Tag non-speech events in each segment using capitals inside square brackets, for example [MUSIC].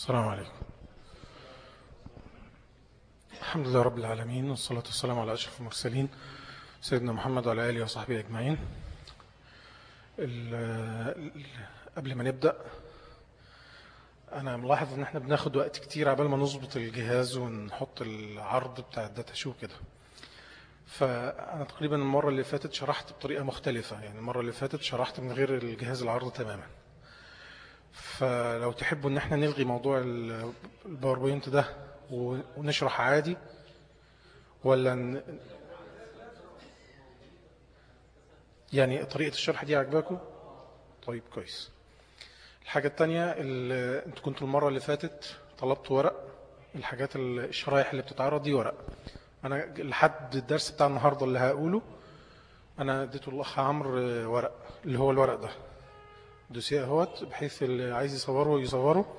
السلام عليكم. الحمد لله رب العالمين والصلاة والسلام على أشرف المرسلين سيدنا محمد وعلى آله وصحبه أجمعين. قبل ما نبدأ أنا ملاحظ أن إحنا بناخد وقت كتير عبال ما نظبط الجهاز ونحط العرض بتاع الداتا شو كده فأنا تقريبا المرة اللي فاتت شرحت بطريقة مختلفة يعني المرة اللي فاتت شرحت من غير الجهاز العرض تماما. فلو تحبوا إن إحنا نلغي موضوع الباوربوينت ده ونشرح عادي ولا ن... يعني طريقة الشرح دي عجباكم طيب كويس. الحاجة التانية اللي أنتوا كنتوا المرة اللي فاتت طلبت ورق الحاجات الشرايح اللي بتتعرض دي ورق. أنا لحد الدرس بتاع النهاردة اللي هقوله أنا اديته الاخ عمرو ورق اللي هو الورق ده. دوسيه اهوت بحيث اللي عايز يصوره يصوره.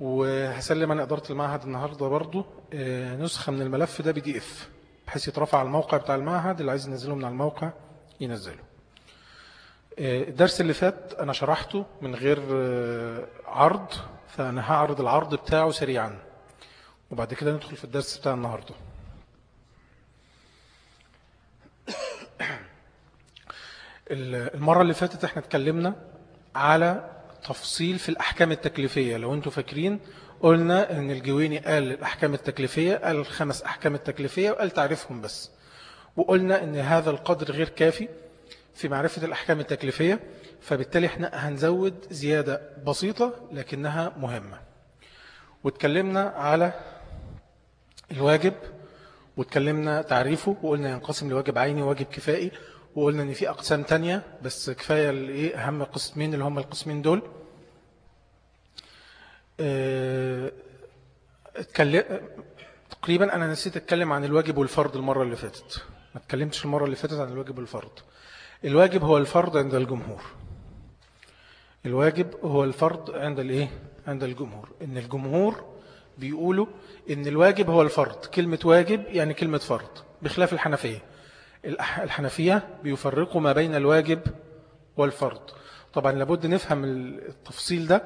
وهسلم أنا اداره المعهد النهارده برضو نسخة من الملف ده بي دي إف بحيث يترفع على الموقع بتاع المعهد اللي عايز ينزله من على الموقع ينزله. الدرس اللي فات أنا شرحته من غير عرض فانا هعرض العرض بتاعه سريعا. وبعد كده ندخل في الدرس بتاع النهارده. [COUGHS] المرة اللي فاتت إحنا اتكلمنا على تفصيل في الأحكام التكليفية. لو أنتوا فاكرين قلنا إن الجويني قال الأحكام التكليفية قال الخمس أحكام التكليفية وقال تعرفهم بس. وقلنا إن هذا القدر غير كافي في معرفة الأحكام التكليفية فبالتالي إحنا هنزود زيادة بسيطة لكنها مهمة. واتكلمنا على الواجب واتكلمنا تعريفه وقلنا ينقسم لواجب عيني وواجب كفائي. وقلنا إن في أقسام تانية بس كفاية الإيه أهم قسمين اللي هم القسمين دول. اتكلم تقريبا أنا نسيت أتكلم عن الواجب والفرض المرة اللي فاتت. ما اتكلمتش المرة اللي فاتت عن الواجب والفرض. الواجب هو الفرض عند الجمهور. الواجب هو الفرض عند الإيه؟ عند الجمهور. إن الجمهور بيقولوا إن الواجب هو الفرض. كلمة واجب يعني كلمة فرض بخلاف الحنفية. الحنفية بيفرقوا ما بين الواجب والفرض. طبعا لابد نفهم التفصيل ده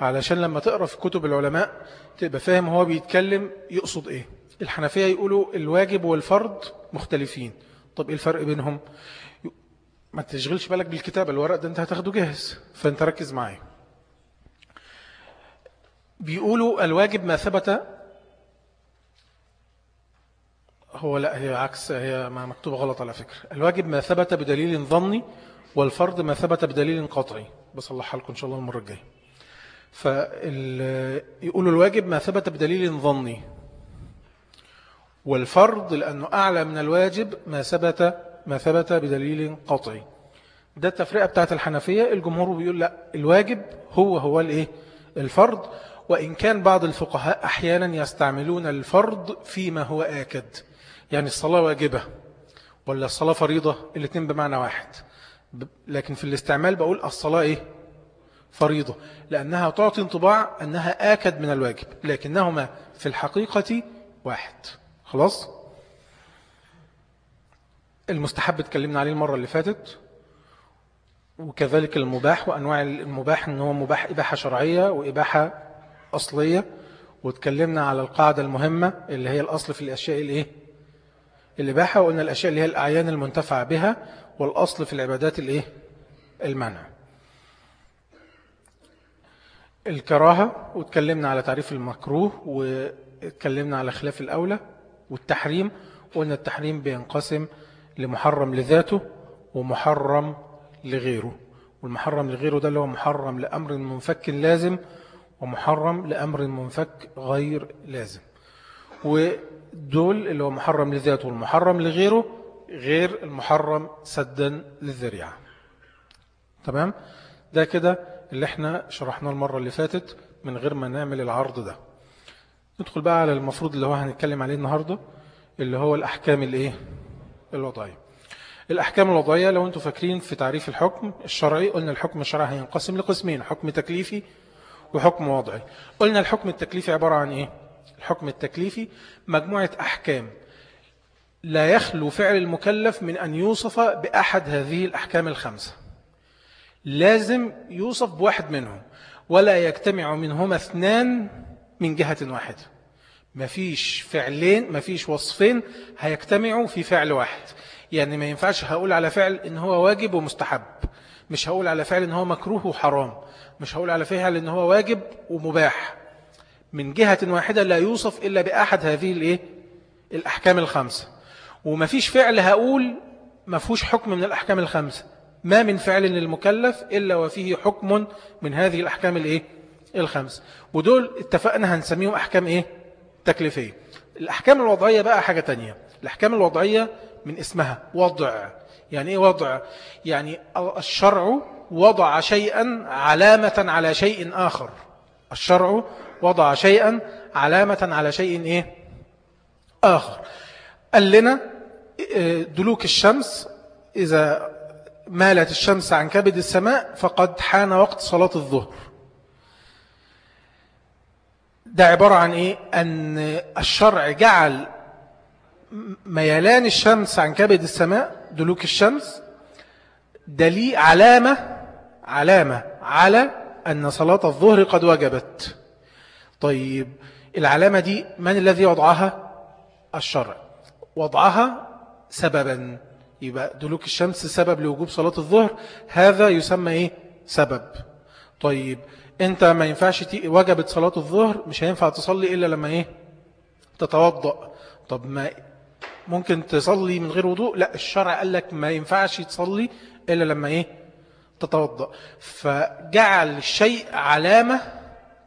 علشان لما تقرأ في كتب العلماء تبقى فاهم هو بيتكلم يقصد إيه. الحنفية يقولوا الواجب والفرض مختلفين. طب إيه الفرق بينهم؟ ما تشغلش بالك بالكتاب الورق ده انت هتاخده جاهز فانت ركز معايا. بيقولوا الواجب ما ثبت هو لا هي عكس هي مكتوبة غلط على فكرة. الواجب ما ثبت بدليل ظني والفرض ما ثبت بدليل قطعي بصلحها لكم إن شاء الله المرة الجاية. فيقولوا الواجب ما ثبت بدليل ظني والفرض لأنه أعلى من الواجب ما ثبت ما ثبت بدليل قطعي ده التفرقة بتاعت الحنفية. الجمهور بيقول لا الواجب هو هو الإيه؟ الفرض. وإن كان بعض الفقهاء أحيانا يستعملون الفرض فيما هو آكد. يعني الصلاة واجبة ولا الصلاة فريضة؟ الاثنين بمعنى واحد. لكن في الاستعمال بقول الصلاة إيه؟ فريضة. لأنها تعطي انطباع أنها آكد من الواجب لكنهما في الحقيقة واحد. خلاص؟ المستحب اتكلمنا عليه المرة اللي فاتت وكذلك المباح وأنواع المباح أنه مباح إباحة شرعية وإباحة أصلية. واتكلمنا على القاعدة المهمة اللي هي الأصل في الأشياء الإيه؟ الإباحة وقلنا الأشياء اللي هي الأعيان المنتفع بها والأصل في العبادات الإيه؟ المنع. الكراهة واتكلمنا على تعريف المكروه واتكلمنا على خلاف الأولى والتحريم وقلنا التحريم بينقسم لمحرم لذاته ومحرم لغيره. والمحرم لغيره ده اللي هو محرم لأمر منفك لازم ومحرم لأمر منفك غير لازم. ودول اللي هو محرم لذاته والمحرم لغيره غير المحرم سدا للذريعة. تمام؟ ده كده اللي إحنا شرحناه المرة اللي فاتت من غير ما نعمل العرض ده. ندخل بقى على المفروض اللي هو هنتكلم عليه النهاردة اللي هو الأحكام الإيه؟ الوضعية. الأحكام الوضعية لو أنتم فاكرين في تعريف الحكم الشرعي قلنا الحكم الشرعي هينقسم لقسمين حكم تكليفي وحكم وضعي. قلنا الحكم التكليفي عبارة عن إيه؟ الحكم التكليفي مجموعة أحكام. لا يخلو فعل المكلف من أن يوصف بأحد هذه الأحكام الخمسة. لازم يوصف بواحد منهم ولا يجتمع منهما اثنان من جهة واحدة. مفيش فعلين مفيش وصفين هيجتمعوا في فعل واحد. يعني ما ينفعش هقول على فعل إن هو واجب ومستحب. مش هقول على فعل إن هو مكروه وحرام. مش هقول على فعل إن هو واجب ومباح. من جهة واحدة لا يوصف إلا بأحد هذه الإيه؟ الأحكام الخمسة ومفيش فعل هقول مفهوش حكم من الأحكام الخمسة ما من فعل للمكلف إلا وفيه حكم من هذه الأحكام الإيه؟ الخمسة ودول اتفقنا هنسميهم أحكام إيه؟ تكليفية الأحكام الوضعية بقى حاجة تانية الأحكام الوضعية من اسمها وضع يعني إيه وضع؟ يعني الشرع وضع شيئا علامة على شيء آخر الشرع وضع شيئا علامة على شيء إيه؟ آخر قال لنا آه، دلوك الشمس إذا مالت الشمس عن كبد السماء فقد حان وقت صلاة الظهر ده عبارة عن إيه؟ أن الشرع جعل ميلان الشمس عن كبد السماء دلوك الشمس دليل علامة علامة على أن صلاة الظهر قد وجبت طيب العلامة دي من الذي وضعها؟ الشرع. وضعها سببا. يبقى دلوك الشمس سبب لوجوب صلاة الظهر هذا يسمى إيه؟ سبب. طيب أنت ما ينفعش وجبت صلاة الظهر مش هينفع تصلي إلا لما إيه؟ تتوضأ. طب ما ممكن تصلي من غير وضوء؟ لا الشرع قال لك ما ينفعش تصلي إلا لما إيه؟ تتوضأ. فجعل الشيء علامة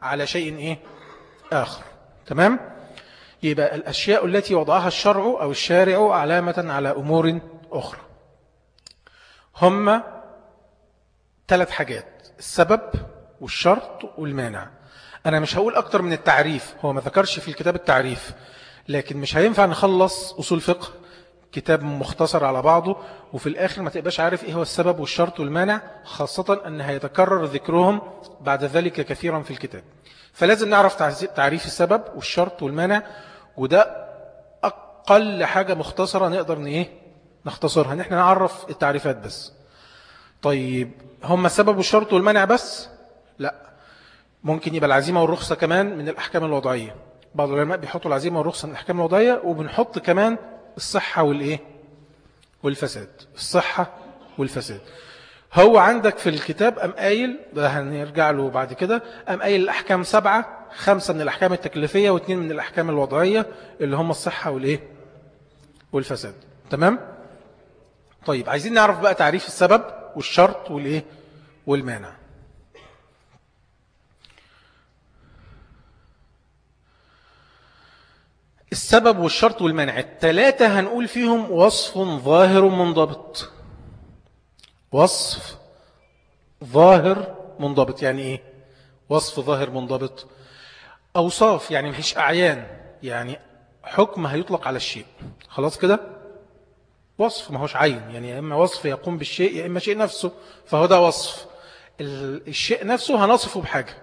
على شيء إيه؟ آخر. تمام؟ يبقى الأشياء التي وضعها الشرع أو الشارع علامة على أمور أخرى. هم ثلاث حاجات السبب والشرط والمانع. أنا مش هقول أكتر من التعريف هو ما ذكرش في الكتاب التعريف لكن مش هينفع نخلص أصول فقه كتاب مختصر على بعضه وفي الآخر ما تبقاش عارف إيه هو السبب والشرط والمانع خاصة أن هيتكرر ذكرهم بعد ذلك كثيرا في الكتاب. فلازم نعرف تعريف السبب والشرط والمانع وده أقل حاجة مختصرة نقدر نإيه نختصرها. نحن نعرف التعريفات بس. طيب هم السبب والشرط والمانع بس؟ لا. ممكن يبقى العزيمة والرخصة كمان من الأحكام الوضعية. بعض العلماء بيحطوا العزيمة والرخصة من الأحكام الوضعية وبنحط كمان الصحة والإيه؟ والفساد. الصحة والفساد. هو عندك في الكتاب أم قايل؟ ده هنرجع له بعد كده. أم قايل الأحكام سبعة خمسة من الأحكام التكليفية واثنين من الأحكام الوضعية اللي هم الصحة والإيه؟ والفساد. تمام؟ طيب عايزين نعرف بقى تعريف السبب والشرط والإيه؟ والمانع. السبب والشرط والمانع الثلاثة هنقول فيهم وصف ظاهر منضبط. وصف ظاهر منضبط. يعني إيه؟ وصف ظاهر منضبط. أوصاف يعني مش أعيان. يعني حكم هيطلق على الشيء. خلاص كده؟ وصف. ما هوش عين. يعني يا إما وصف يقوم بالشيء يا إما شيء نفسه. فهو ده وصف. الشيء نفسه هنصفه بحاجة.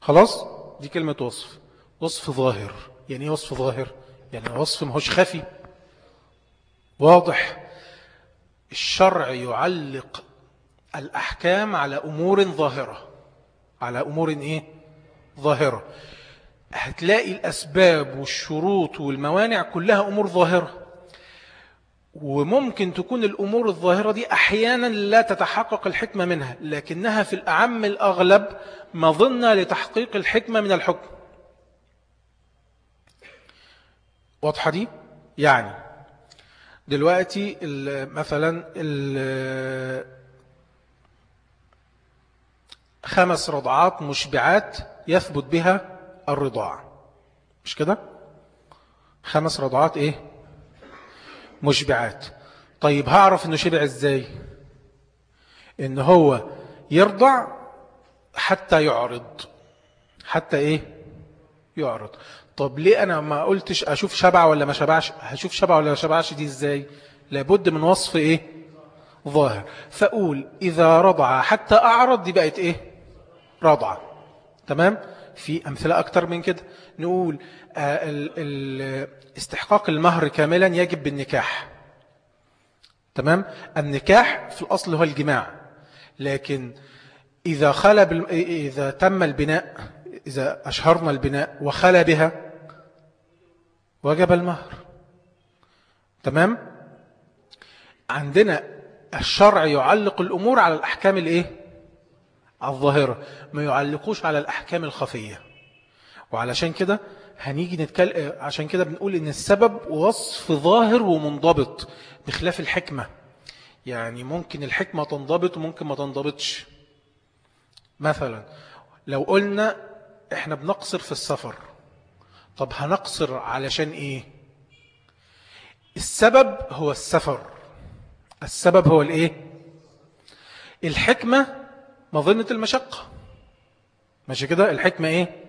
خلاص؟ دي كلمة وصف. وصف ظاهر. يعني إيه وصف ظاهر؟ يعني وصف ما هوش خفي. واضح. الشرع يعلق الأحكام على أمور ظاهرة. على أمور إيه؟ ظاهرة. هتلاقي الأسباب والشروط والموانع كلها أمور ظاهرة. وممكن تكون الأمور الظاهرة دي أحيانا لا تتحقق الحكمة منها لكنها في الأعم الأغلب مظنة لتحقيق الحكمة من الحكم. واضحة دي؟ يعني دلوقتي مثلا خمس رضعات مشبعات يثبت بها الرضاع. مش كده؟ خمس رضعات إيه؟ مشبعات. طيب هعرف إنه شبع إزاي؟ إن هو يرضع حتى يعرض. حتى إيه؟ يعرض. طب ليه أنا ما قلتش أشوف شبع ولا ما شبعش؟ هشوف شبع ولا ما شبعش دي إزاي؟ لابد من وصف إيه؟ ظاهر. فأقول إذا رضع حتى أعرض دي بقت إيه؟ رضعة تمام؟ في أمثلة أكتر من كده. نقول آه استحقاق المهر كاملا يجب بالنكاح. تمام؟ النكاح في الأصل هو الجماع. لكن إذا, خلى بال... إذا تم البناء إذا أشهرنا البناء وخلى بها وجب المهر. تمام؟ عندنا الشرع يعلق الأمور على الأحكام الإيه؟ الظاهرة. ما يعلقوش على الأحكام الخفية. وعلشان كده هنيجي نتكلم عشان كده بنقول إن السبب وصف ظاهر ومنضبط بخلاف الحكمة. يعني ممكن الحكمة تنضبط وممكن ما تنضبطش. مثلا لو قلنا إحنا بنقصر في السفر. طب هنقصر علشان إيه؟ السبب هو السفر. السبب هو الإيه؟ الحكمة مظنة المشقة. ماشي كده؟ الحكمة إيه؟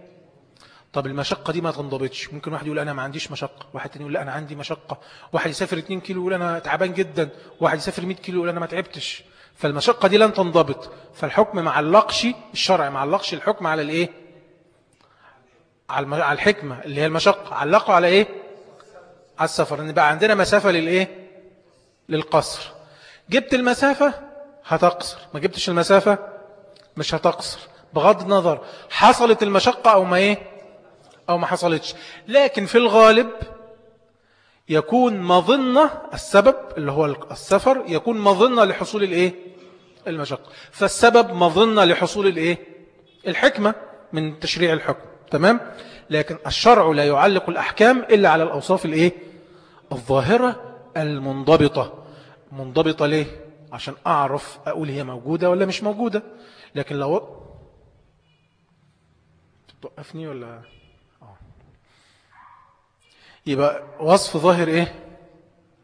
طب المشقة دي ما تنضبطش. ممكن واحد يقول أنا ما عنديش مشقة. واحد تاني يقول لا أنا عندي مشقة. واحد يسافر 2 كيلو يقول أنا تعبان جدا. واحد يسافر 100 كيلو يقول أنا ما تعبتش. فالمشقة دي لن تنضبط. فالحكم مع اللقش الشرع مع اللقش الحكم على الإيه؟ على الحكمة اللي هي المشقة. علقوا على إيه؟ على السفر. إن بقى عندنا مسافة للإيه؟ للقصر. جبت المسافة؟ هتقصر. ما جبتش المسافة؟ مش هتقصر. بغض النظر حصلت المشقة أو ما إيه؟ أو ما حصلتش. لكن في الغالب يكون مظنة السبب اللي هو السفر يكون مظنة لحصول الإيه؟ المشقة. فالسبب مظنة لحصول الإيه؟ الحكمة من تشريع الحكم. تمام؟ لكن الشرع لا يعلق الأحكام إلا على الأوصاف الإيه؟ الظاهرة المنضبطة. منضبطة ليه؟ عشان أعرف أقول هي موجودة ولا مش موجودة. لكن لو توقفني ولا؟ يبقى وصف ظاهر إيه؟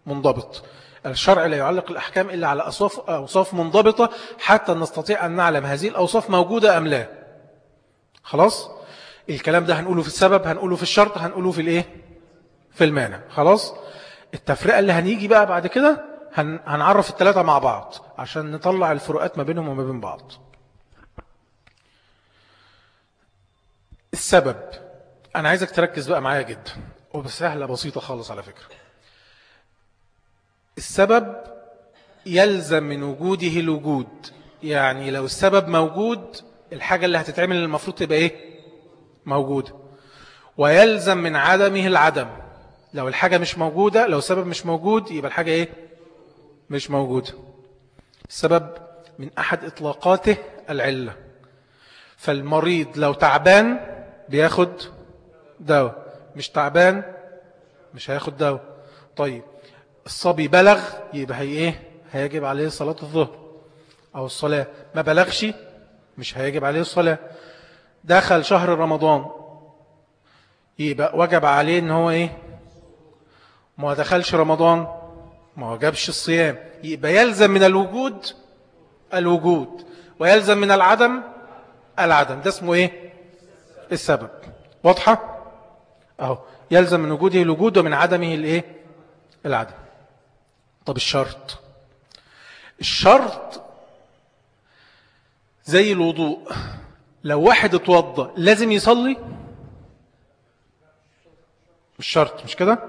منضبط. الشرع لا يعلق الأحكام إلا على أصوف أوصاف منضبطة حتى نستطيع أن نعلم هذه الأوصاف موجودة أم لا. خلاص؟ الكلام ده هنقوله في السبب هنقوله في الشرط هنقوله في الإيه؟ في المانع. خلاص؟ التفرقة اللي هنيجي بقى بعد كده هنعرف الثلاثة مع بعض عشان نطلع الفروقات ما بينهم وما بين بعض. السبب. أنا عايزك تركز بقى معايا جدا وبسهلة بسيطة خالص على فكرة. السبب يلزم من وجوده الوجود. يعني لو السبب موجود الحاجة اللي هتتعمل المفروض تبقى إيه؟ موجودة ويلزم من عدمه العدم. لو الحاجة مش موجودة لو السبب مش موجود يبقى الحاجة إيه؟ مش موجودة السبب من أحد إطلاقاته العلة. فالمريض لو تعبان بياخد دواء. مش تعبان مش هياخد دواء. طيب الصبي بلغ يبقى هي إيه؟ هيجب عليه صلاة الظهر أو الصلاة. ما بلغش مش هيجب عليه الصلاة. دخل شهر رمضان. يبقى وجب عليه إن هو إيه؟ ما دخلش رمضان ما وجبش الصيام. يبقى يلزم من الوجود الوجود ويلزم من العدم العدم. ده اسمه إيه؟ السبب. واضحة؟ أهو. يلزم من وجوده الوجود ومن عدمه الإيه؟ العدم. طب الشرط. الشرط زي الوضوء. لو واحد اتوضى لازم يصلي؟ مش شرط مش كده؟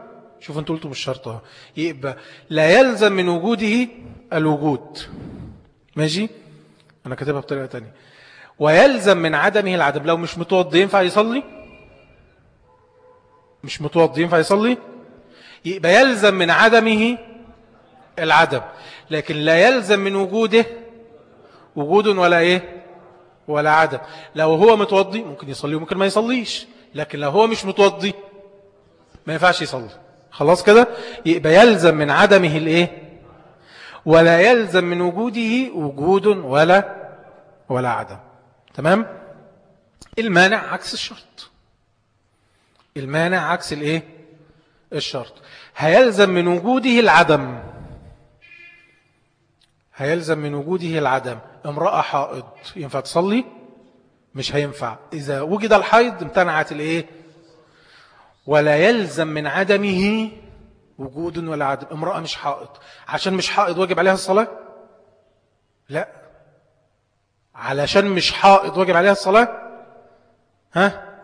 شوف أنتوا قلتوا مش شرط اهو. يبقى لا يلزم من وجوده الوجود. ماشي؟ أنا كاتبها بطريقة تانية. ويلزم من عدمه العدم. لو مش متوضي ينفع يصلي؟ مش متوضي ينفع يصلي؟ يبقى يلزم من عدمه العدم. لكن لا يلزم من وجوده وجود ولا إيه؟ ولا عدم. لو هو متوضي ممكن يصلي وممكن ما يصليش. لكن لو هو مش متوضي ما ينفعش يصلي. خلاص كده؟ يبقى يلزم من عدمه الإيه؟ ولا يلزم من وجوده وجود ولا ولا عدم. تمام؟ المانع عكس الشرط. المانع عكس الإيه؟ الشرط. هيلزم من وجوده العدم. هيلزم من وجوده العدم. امرأة حائض. ينفع تصلي؟ مش هينفع. إذا وجد الحيض امتنعت الايه ولا يلزم من عدمه وجود ولا عدم. امرأة مش حائض. عشان مش حائض واجب عليها الصلاة؟ لا. علشان مش حائض واجب عليها الصلاة؟ ها؟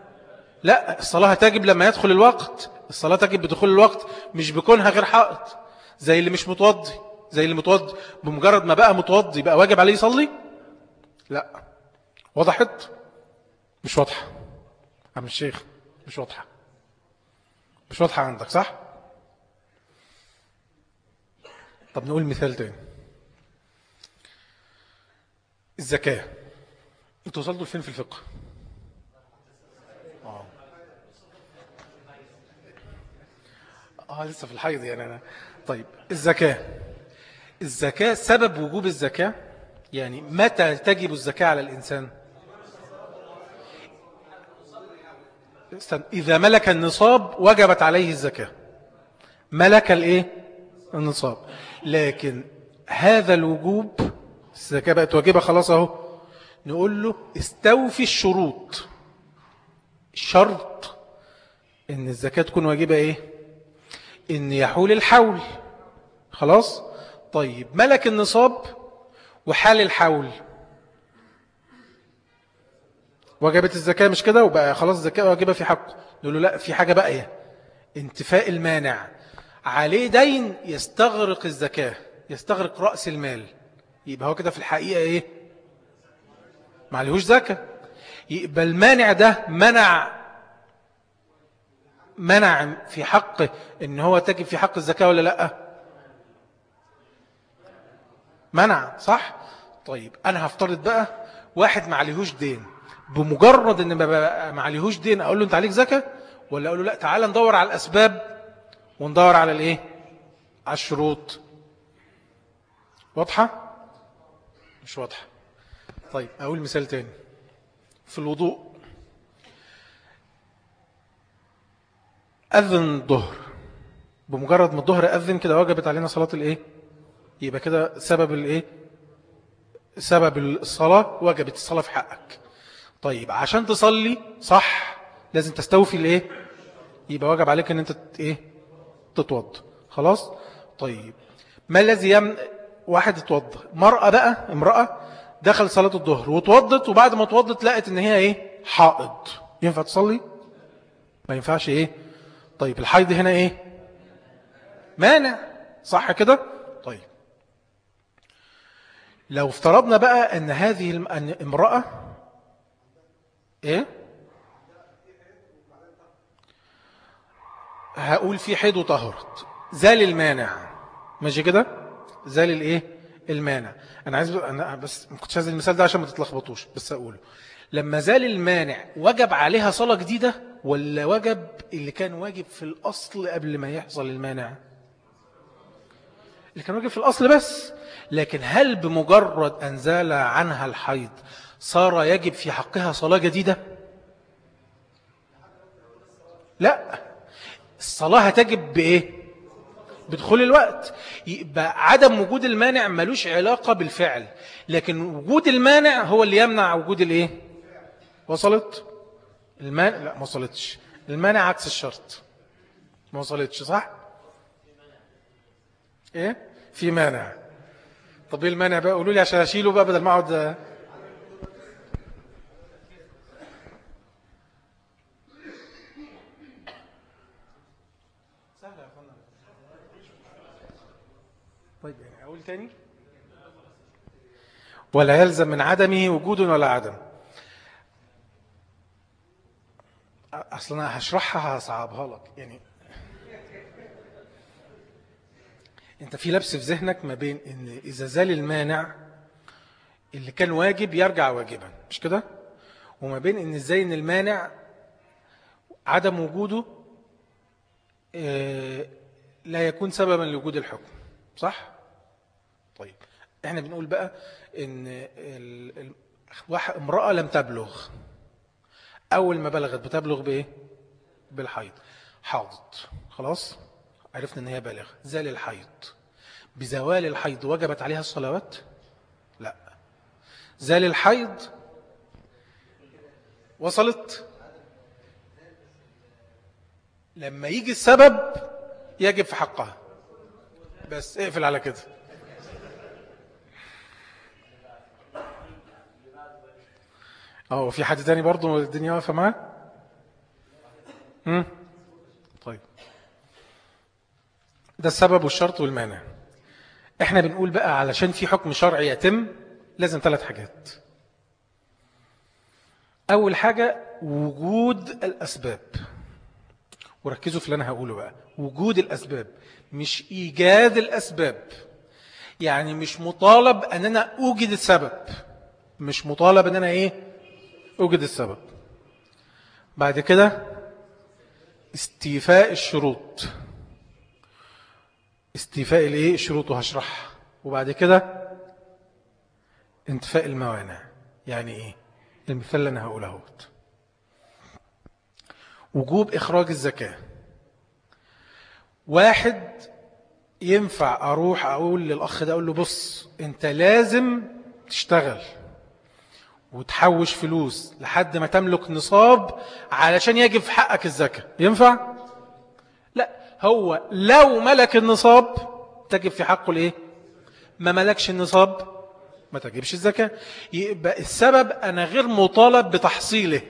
لا. الصلاة تجب لما يدخل الوقت. الصلاة تجب بدخول الوقت مش بكونها غير حائط زي اللي مش متوضي. زي اللي متوضي بمجرد ما بقى متوضي بقى واجب عليه يصلي؟ لا. وضحت؟ مش واضحة. عم الشيخ مش واضحة. مش واضحة عندك صح؟ طب نقول مثال تاني. الزكاة. أنتوا وصلتوا لفين في الفقه؟ آه. آه لسه في الحيض يعني أنا. طيب الزكاة. الزكاة سبب وجوب الزكاة يعني متى تجب الزكاة على الإنسان؟ إذا ملك النصاب وجبت عليه الزكاة. ملك الإيه؟ النصاب. لكن هذا الوجوب الزكاة بقت واجبة خلاص أهو. نقول له استوفي الشروط. الشرط إن الزكاة تكون واجبة إيه؟ إن يحول الحول. خلاص؟ طيب ملك النصاب وحال الحول. وجبت الزكاة مش كده؟ وبقى خلاص الزكاة واجبة في حقه. نقول له لا في حاجة باقية. انتفاء المانع. عليه دين يستغرق الزكاة يستغرق رأس المال. يبقى هو كده في الحقيقة إيه؟ ما عليهوش زكاة. يبقى المانع ده منع منع في حقه إن هو تجب في حق الزكاة ولا لأ؟ منع صح؟ طيب أنا هفترض بقى واحد ما عليهوش دين بمجرد إن ما عليهوش دين أقول له أنت عليك زكاة؟ ولا أقول له لا تعال ندور على الأسباب وندور على الإيه؟ على الشروط. واضحة؟ مش واضحة. طيب أقول مثال تاني. في الوضوء. أذن الظهر. بمجرد ما الظهر أذن كده وجبت علينا صلاة الإيه؟ يبقى كده سبب الإيه؟ سبب الصلاة وجبت الصلاة في حقك. طيب عشان تصلي صح لازم تستوفي الإيه؟ يبقى وجب عليك أن أنت إيه؟ تتوضى خلاص؟ طيب ما الذي يمنع واحد اتوضى مرأة بقى امرأة دخل صلاة الظهر وتوضت وبعد ما توضت لقت ان هي إيه؟ حائض. ينفع تصلي؟ ما ينفعش إيه؟ طيب الحيض هنا إيه؟ مانع. صح كده؟ لو افترضنا بقى أن هذه الامرأة إيه؟ هقول في حيض وطهرت. زال المانع. ماشي كده؟ زال الإيه؟ المانع. أنا عايز أنا بس ما كنتش عايز المثال ده عشان ما تتلخبطوش بس اقوله لما زال المانع وجب عليها صلاة جديدة ولا وجب اللي كان واجب في الأصل قبل ما يحصل المانع؟ اللي كان واجب في الأصل بس. لكن هل بمجرد أن زال عنها الحيض صار يجب في حقها صلاة جديدة؟ لا. الصلاة هتجب بإيه؟ بدخول الوقت. يبقى عدم وجود المانع ملوش علاقة بالفعل. لكن وجود المانع هو اللي يمنع وجود الإيه؟ وصلت؟ المانع لا ما وصلتش. المانع عكس الشرط. ما وصلتش صح؟ إيه؟ في مانع. طب إيه المانع بقى؟ قولوا لي عشان أشيله بقى بدل ما اقعد طيب يعني أقول تاني؟ ولا يلزم من عدمه وجود ولا عدم. أصلا أنا هشرحها هصعبها لك. يعني أنت في لبس في ذهنك ما بين إن إذا زال المانع اللي كان واجب يرجع واجبا مش كده؟ وما بين إن إزاي إن المانع عدم وجوده آه، لا يكون سببا لوجود الحكم صح؟ طيب إحنا بنقول بقى ان امرأة لم تبلغ أول ما بلغت بتبلغ بإيه؟ بالحيض حاضت خلاص؟ عرفنا إن هي بالغ زال الحيض. بزوال الحيض وجبت عليها الصلوات؟ لا. زال الحيض وصلت؟ لما يجي السبب يجب في حقها. بس اقفل على كده. آه في حد تاني برضو الدنيا واقفة معاه؟ طيب ده السبب والشرط والمانع. إحنا بنقول بقى علشان في حكم شرعي يتم لازم ثلاث حاجات. أول حاجة وجود الأسباب. وركزوا في اللي أنا هقوله بقى. وجود الأسباب مش إيجاد الأسباب. يعني مش مطالب أن أنا أوجد السبب. مش مطالب أن أنا إيه؟ أوجد السبب. بعد كده استيفاء الشروط. استيفاء الايه الشروط وهشرحها وبعد كده انتفاء الموانع. يعني إيه؟ المثال اللي أنا هقوله وجوب إخراج الزكاة. واحد ينفع أروح أقول للأخ ده أقول له بص أنت لازم تشتغل وتحوش فلوس لحد ما تملك نصاب علشان يجب في حقك الزكاة. ينفع؟ هو لو ملك النصاب تجب في حقه الإيه؟ ما ملكش النصاب ما تجبش الزكاة. يبقى السبب أنا غير مطالب بتحصيله.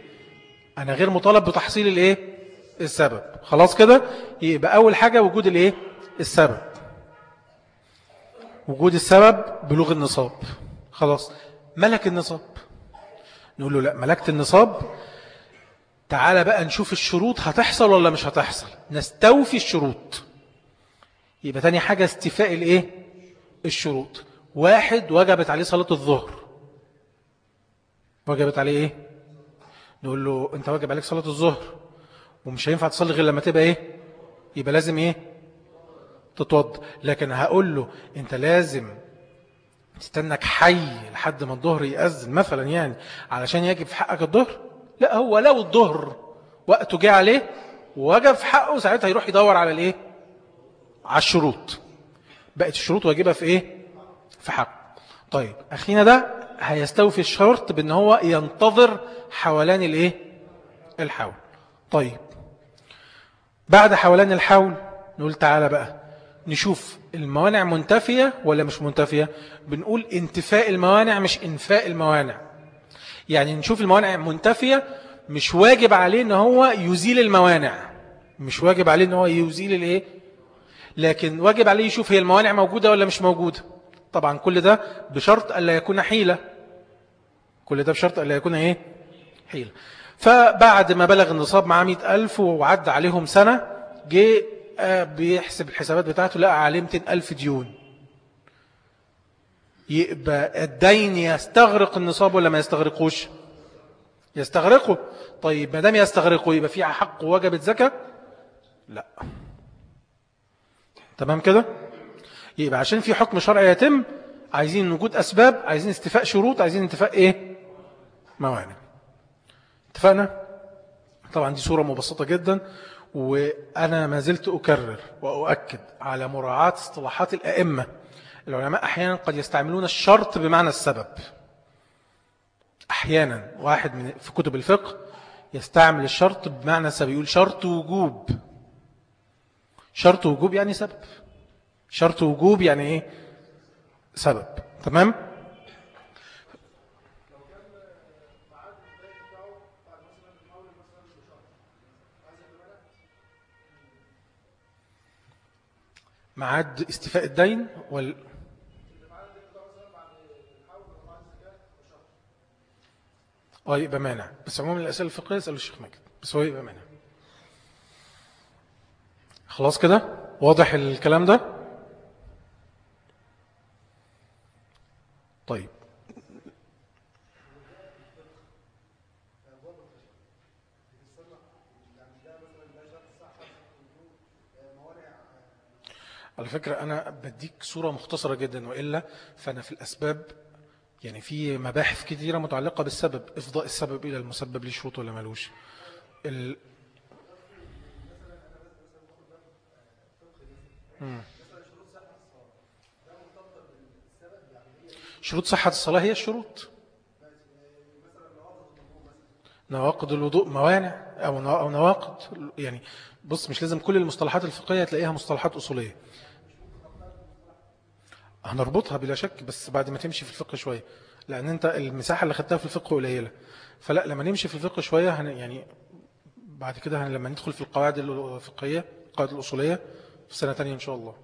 أنا غير مطالب بتحصيل الإيه؟ السبب. خلاص كده؟ يبقى أول حاجة وجود الإيه؟ السبب. وجود السبب بلوغ النصاب. خلاص. ملك النصاب. نقول له لا ملكت النصاب تعالى بقى نشوف الشروط هتحصل ولا مش هتحصل. نستوفي الشروط. يبقى تاني حاجة استفاء الإيه؟ الشروط. واحد وجبت عليه صلاة الظهر. وجبت عليه إيه؟ نقول له أنت واجب عليك صلاة الظهر. ومش هينفع تصلي غير لما تبقى إيه؟ يبقى لازم إيه؟ تتوضى لكن هقول له أنت لازم تستنك حي لحد ما الظهر يأذن مثلا يعني علشان يجب في حقك الظهر. لا هو لو الظهر وقته جه عليه ووجب في حقه ساعتها يروح يدور على الايه؟ على الشروط. بقت الشروط واجبة في إيه؟ في حق طيب أخينا ده هيستوفي الشرط بأن هو ينتظر حولان الايه؟ الحول. طيب بعد حولان الحول نقول تعالى بقى نشوف الموانع منتفية ولا مش منتفية؟ بنقول انتفاء الموانع مش انفاء الموانع. يعني نشوف الموانع منتفية مش واجب عليه إن هو يزيل الموانع. مش واجب عليه إن هو يزيل الإيه؟ لكن واجب عليه يشوف هي الموانع موجودة ولا مش موجودة. طبعا كل ده بشرط ألا يكون حيلة. كل ده بشرط ألا يكون إيه؟ حيلة. فبعد ما بلغ النصاب معاه مئة ألف وعد عليهم سنة جه آه، بيحسب الحسابات بتاعته لقى عليه 200 ألف ديون. يبقى الدين يستغرق النصاب ولا ما يستغرقوش؟ يستغرقه طيب ما دام يستغرقه يبقى فيه حق وجبت زكاة لا. تمام كده؟ يبقى عشان في حكم شرعي يتم عايزين وجود أسباب عايزين استفاء شروط عايزين انتفاء إيه؟ موانع. اتفقنا؟ طبعا دي صورة مبسطة جدا وأنا ما زلت أكرر وأؤكد على مراعاة اصطلاحات الأئمة. العلماء أحيانا قد يستعملون الشرط بمعنى السبب. أحيانا واحد من في كتب الفقه يستعمل الشرط بمعنى السبب يقول شرط وجوب. شرط وجوب يعني سبب. شرط وجوب يعني إيه؟ سبب. تمام؟ معاد استيفاء الدين وال آه يبقى مانع. بس عموما الأسئلة الفقهية يسأل الشيخ ماجد. بس هو يبقى مانع. خلاص كده؟ واضح الكلام ده؟ طيب. على فكرة أنا بديك صورة مختصرة جدا وإلا فأنا في الأسباب يعني في مباحث كثيرة متعلقة بالسبب إفضاء السبب إلى المسبب ليه شروط ولا ملوش ال... شروط صحة الصلاة هي الشروط. نواقض الوضوء موانع أو نواقض يعني بص مش لازم كل المصطلحات الفقهية تلاقيها مصطلحات أصولية. هنربطها بلا شك بس بعد ما تمشي في الفقه شوية. لأن أنت المساحة اللي خدتها في الفقه قليلة. فلا لما نمشي في الفقه شوية هن يعني بعد كده لما ندخل في القواعد الفقهية القواعد الأصولية في سنة تانية إن شاء الله.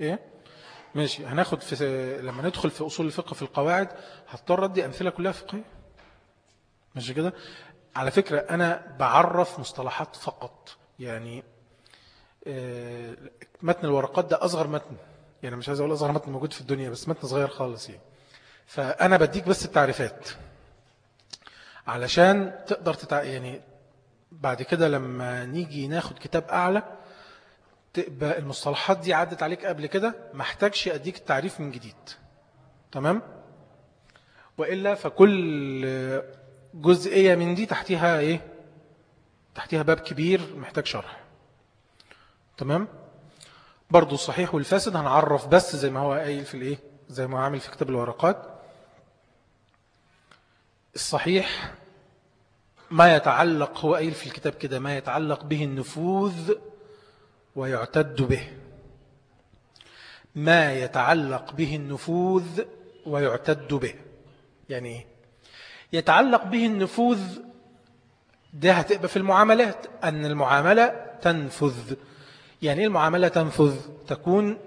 إيه؟ ماشي. هناخد في لما ندخل في أصول الفقه في القواعد هضطر أدي أمثلة كلها فقهية. مش كده؟ على فكرة أنا بعرف مصطلحات فقط. يعني آه، متن الورقات ده أصغر متن. يعني مش عايز أقول أصغر متن موجود في الدنيا بس متن صغير خالص يعني. فأنا بديك بس التعريفات. علشان تقدر تتع... يعني بعد كده لما نيجي ناخد كتاب أعلى تبقى المصطلحات دي عدت عليك قبل كده محتاجش أديك التعريف من جديد. تمام؟ وإلا فكل جزئية من دي تحتها إيه؟ تحتها باب كبير محتاج شرح. تمام؟ برضو الصحيح والفاسد هنعرف بس زي ما هو قايل في الإيه؟ زي ما هو عامل في كتاب الورقات. الصحيح ما يتعلق هو قايل في الكتاب كده ما يتعلق به النفوذ ويعتد به. ما يتعلق به النفوذ ويعتد به. يعني إيه؟ يتعلق به النفوذ ده هتبقى في المعاملات أن المعاملة تنفذ. يعني إيه المعاملة تنفذ؟ تكون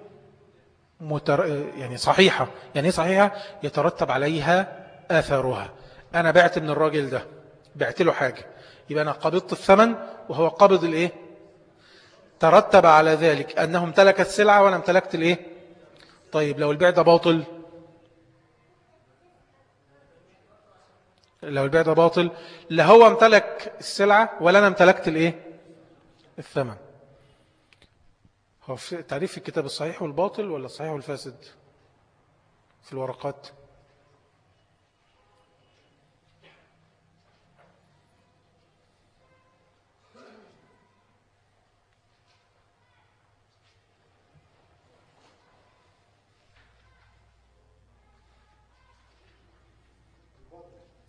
متر... يعني صحيحة. يعني إيه صحيحة؟ يترتب عليها آثارها. أنا بعت من الراجل ده بعت له حاجة. يبقى أنا قبضت الثمن وهو قبض الإيه؟ ترتب على ذلك. أنه امتلك السلعة وأنا امتلكت الإيه؟ طيب لو البيع ده باطل؟ لو البيع ده باطل لا هو امتلك السلعة ولا أنا امتلكت الإيه؟ الثمن. هو في تعريف الكتاب الصحيح والباطل ولا الصحيح والفاسد في الورقات؟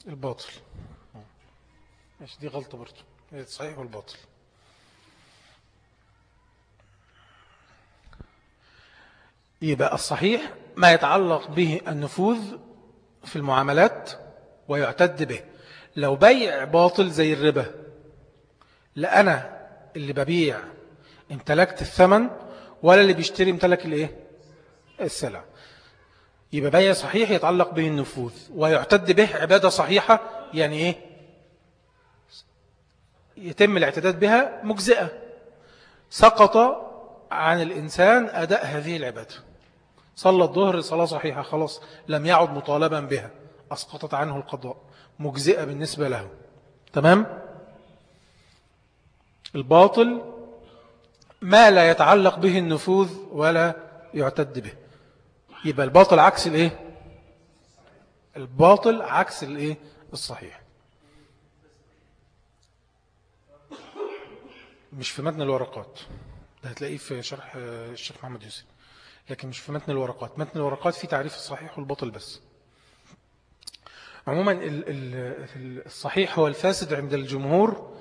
الباطل. ماشي دي غلطة برضو. الصحيح والباطل. يبقى الصحيح ما يتعلق به النفوذ في المعاملات ويعتد به. لو بيع باطل زي الربا لا أنا اللي ببيع امتلكت الثمن ولا اللي بيشتري امتلك الإيه؟ السلع. يبقى بيع صحيح يتعلق به النفوذ ويعتد به عبادة صحيحة يعني إيه؟ يتم الاعتداد بها مجزئة. سقط عن الإنسان أداء هذه العبادة. صلى الظهر صلاة صحيحة خلاص لم يعد مطالبا بها. أسقطت عنه القضاء مجزئة بالنسبة له. تمام؟ الباطل ما لا يتعلق به النفوذ ولا يعتد به. يبقى الباطل عكس الإيه؟ الباطل عكس الإيه؟ الصحيح. مش في متن الورقات. ده هتلاقيه في شرح الشيخ محمد يوسف. لكن مش في متن الورقات. متن الورقات فيه تعريف الصحيح والباطل بس. عموما الصحيح هو الفاسد عند الجمهور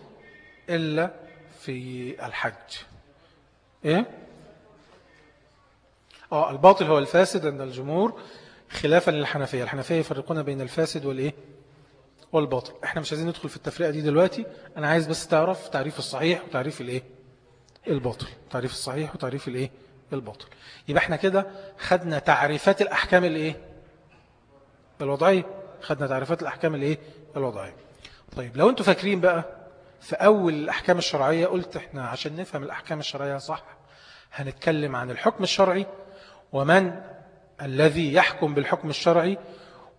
إلا في الحج. إيه؟ آه الباطل هو الفاسد عند الجمهور خلافا للحنفية. الحنفية يفرقون بين الفاسد والإيه؟ والباطل. إحنا مش عايزين ندخل في التفرقة دي دلوقتي. أنا عايز بس تعرف تعريف الصحيح وتعريف الإيه؟ الباطل. تعريف الصحيح وتعريف الإيه؟ الباطل يبقى إحنا كده خدنا تعريفات الأحكام الإيه؟ الوضعية. خدنا تعريفات الأحكام الإيه؟ الوضعية. طيب لو أنتوا فاكرين بقى في أول الأحكام الشرعية قلت إحنا عشان نفهم الأحكام الشرعية صح هنتكلم عن الحكم الشرعي ومن الذي يحكم بالحكم الشرعي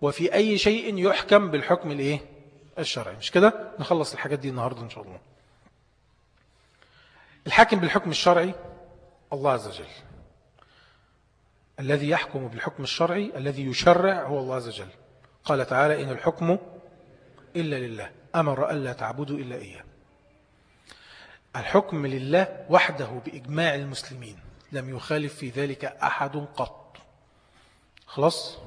وفي أي شيء يحكم بالحكم الإيه؟ الشرعي. مش كده؟ نخلص الحاجات دي النهاردة إن شاء الله. الحاكم بالحكم الشرعي الله عز وجل. الذي يحكم بالحكم الشرعي الذي يشرع هو الله عز وجل. قال تعالى إن الحكم إلا لله. أمر ألا تعبدوا إلا إياه. الحكم لله وحده بإجماع المسلمين. لم يخالف في ذلك أحد قط. خلاص؟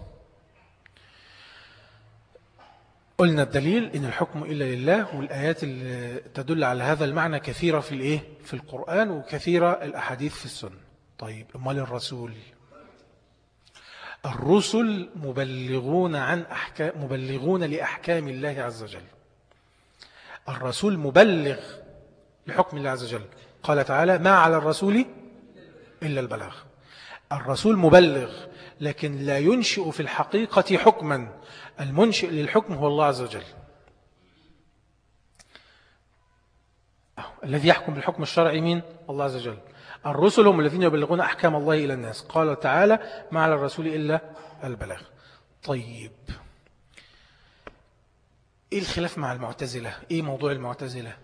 قلنا الدليل إن الحكم إلا لله والآيات اللي تدل على هذا المعنى كثيرة في الإيه؟ في القرآن وكثيرة الأحاديث في السنة. طيب أمال الرسول؟ الرسل مبلغون عن أحكام مبلغون لأحكام الله عز وجل. الرسول مبلغ لحكم الله عز وجل. قال تعالى ما على الرسول إلا البلاغ. الرسول مبلغ لكن لا ينشئ في الحقيقة حكما. المنشئ للحكم هو الله عز وجل الذي يحكم بالحكم الشرعي مين؟ الله عز وجل الرسل هم الذين يبلغون أحكام الله إلى الناس قال تعالى ما على الرسول إلا البلاغ طيب إيه الخلاف مع المعتزلة؟ إيه موضوع المعتزلة؟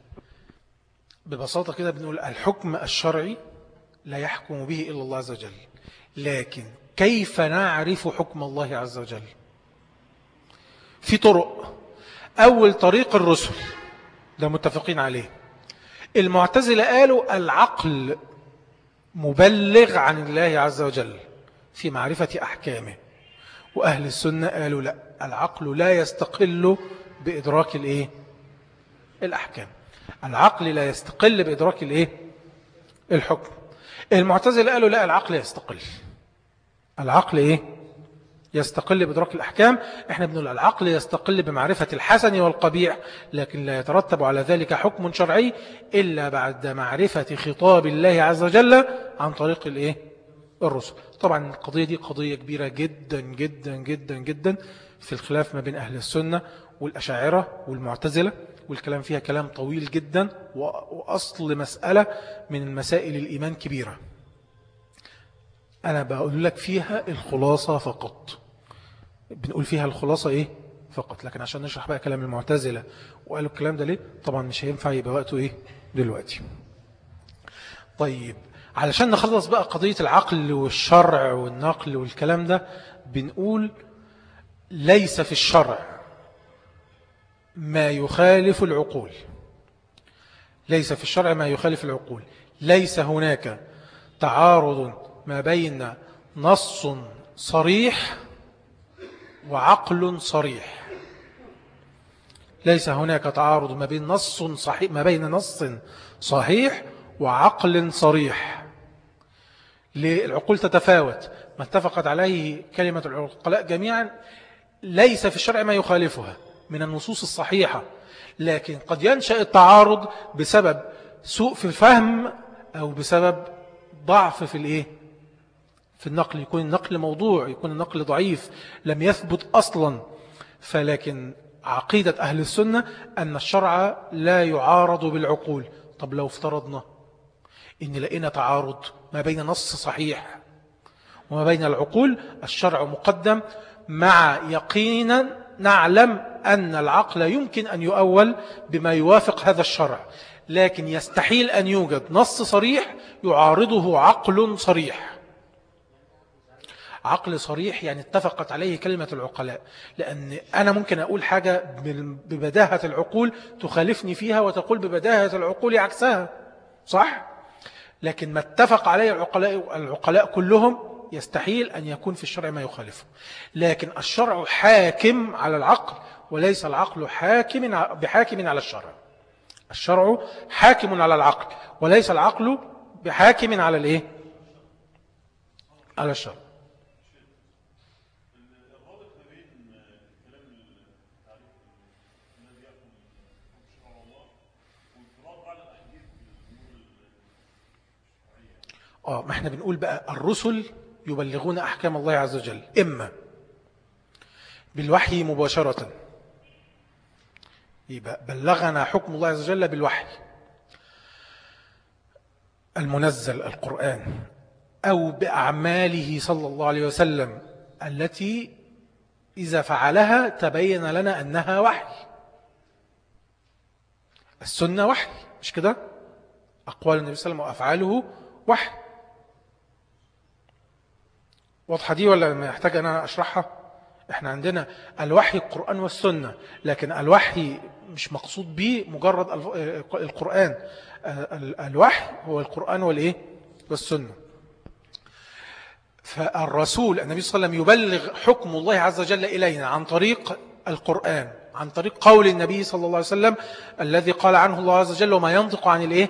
ببساطة كده بنقول الحكم الشرعي لا يحكم به إلا الله عز وجل لكن كيف نعرف حكم الله عز وجل؟ في طرق. أول طريق الرسل. ده متفقين عليه. المعتزلة قالوا العقل مبلغ عن الله عز وجل في معرفة أحكامه. وأهل السنة قالوا لا العقل لا يستقل بإدراك الإيه؟ الأحكام. العقل لا يستقل بإدراك الإيه؟ الحكم. المعتزلة قالوا لا العقل يستقل. العقل إيه؟ يستقل بإدراك الأحكام. إحنا بنقول العقل يستقل بمعرفة الحسن والقبيح لكن لا يترتب على ذلك حكم شرعي إلا بعد معرفة خطاب الله عز وجل عن طريق الإيه؟ الرسل. طبعا القضية دي قضية كبيرة جدا جدا جدا جدا في الخلاف ما بين أهل السنة والأشاعرة والمعتزلة والكلام فيها كلام طويل جدا وأصل مسألة من مسائل الإيمان كبيرة. أنا بقول لك فيها الخلاصة فقط. بنقول فيها الخلاصة إيه؟ فقط. لكن عشان نشرح بقى كلام المعتزلة وقالوا الكلام ده ليه؟ طبعا مش هينفع يبقى وقته إيه؟ دلوقتي. طيب علشان نخلص بقى قضية العقل والشرع والنقل والكلام ده بنقول ليس في الشرع ما يخالف العقول. ليس في الشرع ما يخالف العقول. ليس هناك تعارض ما بين نص صريح وعقل صريح. ليس هناك تعارض ما بين نص صحيح ما بين نص صحيح وعقل صريح. للعقول تتفاوت. ما اتفقت عليه كلمة العقلاء جميعا ليس في الشرع ما يخالفها من النصوص الصحيحة لكن قد ينشأ التعارض بسبب سوء في الفهم أو بسبب ضعف في الإيه؟ في النقل يكون النقل موضوع يكون النقل ضعيف لم يثبت أصلا. فلكن عقيدة أهل السنة أن الشرع لا يعارض بالعقول. طب لو افترضنا إن لقينا تعارض ما بين نص صحيح وما بين العقول الشرع مقدم. مع يقينا نعلم أن العقل يمكن أن يؤول بما يوافق هذا الشرع. لكن يستحيل أن يوجد نص صريح يعارضه عقل صريح. عقل صريح يعني اتفقت عليه كلمة العقلاء. لأن أنا ممكن أقول حاجة ببداهة العقول تخالفني فيها وتقول ببداهة العقول عكسها. صح؟ لكن ما اتفق عليه العقلاء, العقلاء كلهم يستحيل أن يكون في الشرع ما يخالفه. لكن الشرع حاكم على العقل وليس العقل حاكم بحاكم على الشرع. الشرع حاكم على العقل وليس العقل بحاكم على الإيه؟ على الشرع. آه ما إحنا بنقول بقى الرسل يبلغون أحكام الله عز وجل. إما بالوحي مباشرة. يبقى بلغنا حكم الله عز وجل بالوحي. المنزل القرآن. أو بأعماله صلى الله عليه وسلم. التي إذا فعلها تبين لنا أنها وحي. السنة وحي مش كده؟ أقوال النبي صلى الله عليه وسلم وأفعاله وحي. واضحة دي ولا محتاج أنا أشرحها؟ إحنا عندنا الوحي القرآن والسنة لكن الوحي مش مقصود به مجرد القرآن. الوحي هو القرآن والإيه؟ والسنة. فالرسول النبي صلى الله عليه وسلم يبلغ حكم الله عز وجل إلينا عن طريق القرآن عن طريق قول النبي صلى الله عليه وسلم الذي قال عنه الله عز وجل وما ينطق عن الإيه؟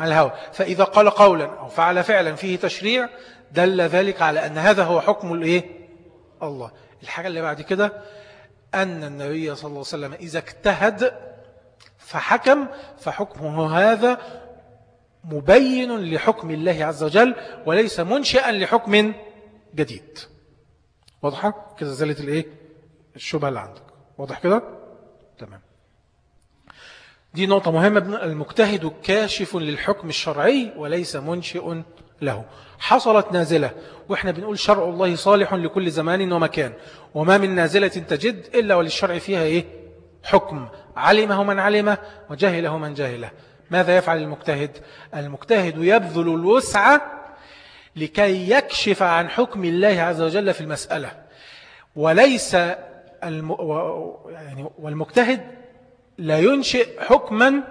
عن الهوى. فإذا قال قولا أو فعل فعلا فيه تشريع دل ذلك على أن هذا هو حكم الإيه؟ الله الحاجة اللي بعد كده أن النبي صلى الله عليه وسلم إذا اجتهد فحكم فحكمه هذا مبين لحكم الله عز وجل وليس منشئا لحكم جديد واضحة؟ كده زالت الإيه؟ الشبهة اللي عندك واضح كده؟ تمام دي نقطة مهمة المجتهد كاشف للحكم الشرعي وليس منشئ له. حصلت نازلة. وإحنا بنقول شرع الله صالح لكل زمان ومكان. وما من نازلة تجد إلا وللشرع فيها إيه؟ حكم. علمه من علمه وجهله من جهله. ماذا يفعل المجتهد؟ المجتهد يبذل الوسع لكي يكشف عن حكم الله عز وجل في المسألة. وليس الم... يعني والمجتهد لا ينشئ حكما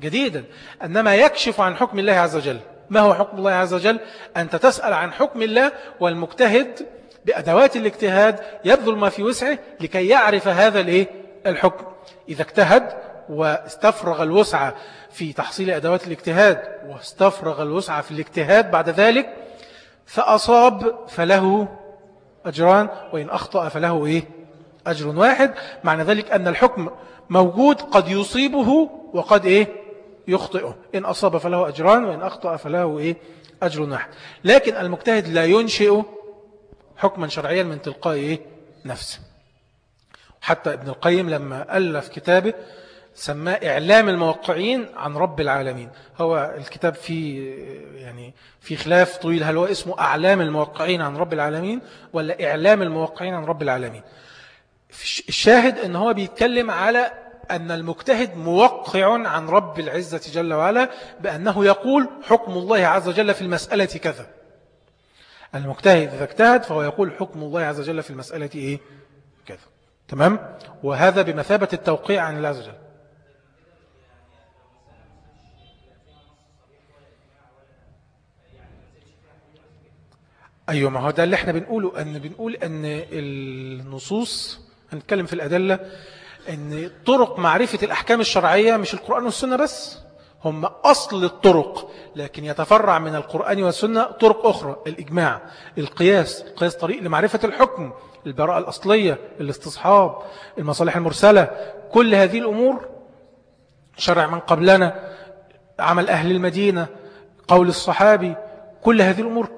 جديدا أنما يكشف عن حكم الله عز وجل. ما هو حكم الله عز وجل؟ أنت تسأل عن حكم الله والمجتهد بأدوات الاجتهاد يبذل ما في وسعه لكي يعرف هذا الإيه؟ الحكم. إذا اجتهد واستفرغ الوسع في تحصيل أدوات الاجتهاد واستفرغ الوسع في الاجتهاد بعد ذلك فأصاب فله أجران وإن أخطأ فله إيه؟ أجر واحد. معنى ذلك أن الحكم موجود قد يصيبه وقد إيه؟ يخطئه. إن أصاب فله أجران وإن أخطأ فله إيه؟ أجر واحد لكن المجتهد لا ينشئ حكما شرعيا من تلقاء إيه؟ نفسه. حتى ابن القيم لما ألف كتابه سماه إعلام الموقعين عن رب العالمين. هو الكتاب فيه يعني في خلاف طويل. هل هو اسمه أعلام الموقعين عن رب العالمين ولا إعلام الموقعين عن رب العالمين؟ الشاهد أن هو بيتكلم على أن المجتهد موقع عن رب العزة جل وعلا بأنه يقول حكم الله عز وجل في المسألة كذا. المجتهد إذا اجتهد فهو يقول حكم الله عز وجل في المسألة إيه؟ كذا. تمام؟ وهذا بمثابة التوقيع عن الله عز وجل. أيوة ما هو ده اللي إحنا بنقوله أن بنقول أن النصوص هنتكلم في الأدلة أن طرق معرفة الأحكام الشرعية مش القرآن والسنة بس هم أصل الطرق لكن يتفرع من القرآن والسنة طرق أخرى الإجماع القياس القياس طريق لمعرفة الحكم البراءة الأصلية الاستصحاب المصالح المرسلة كل هذه الأمور شرع من قبلنا عمل أهل المدينة قول الصحابي كل هذه الأمور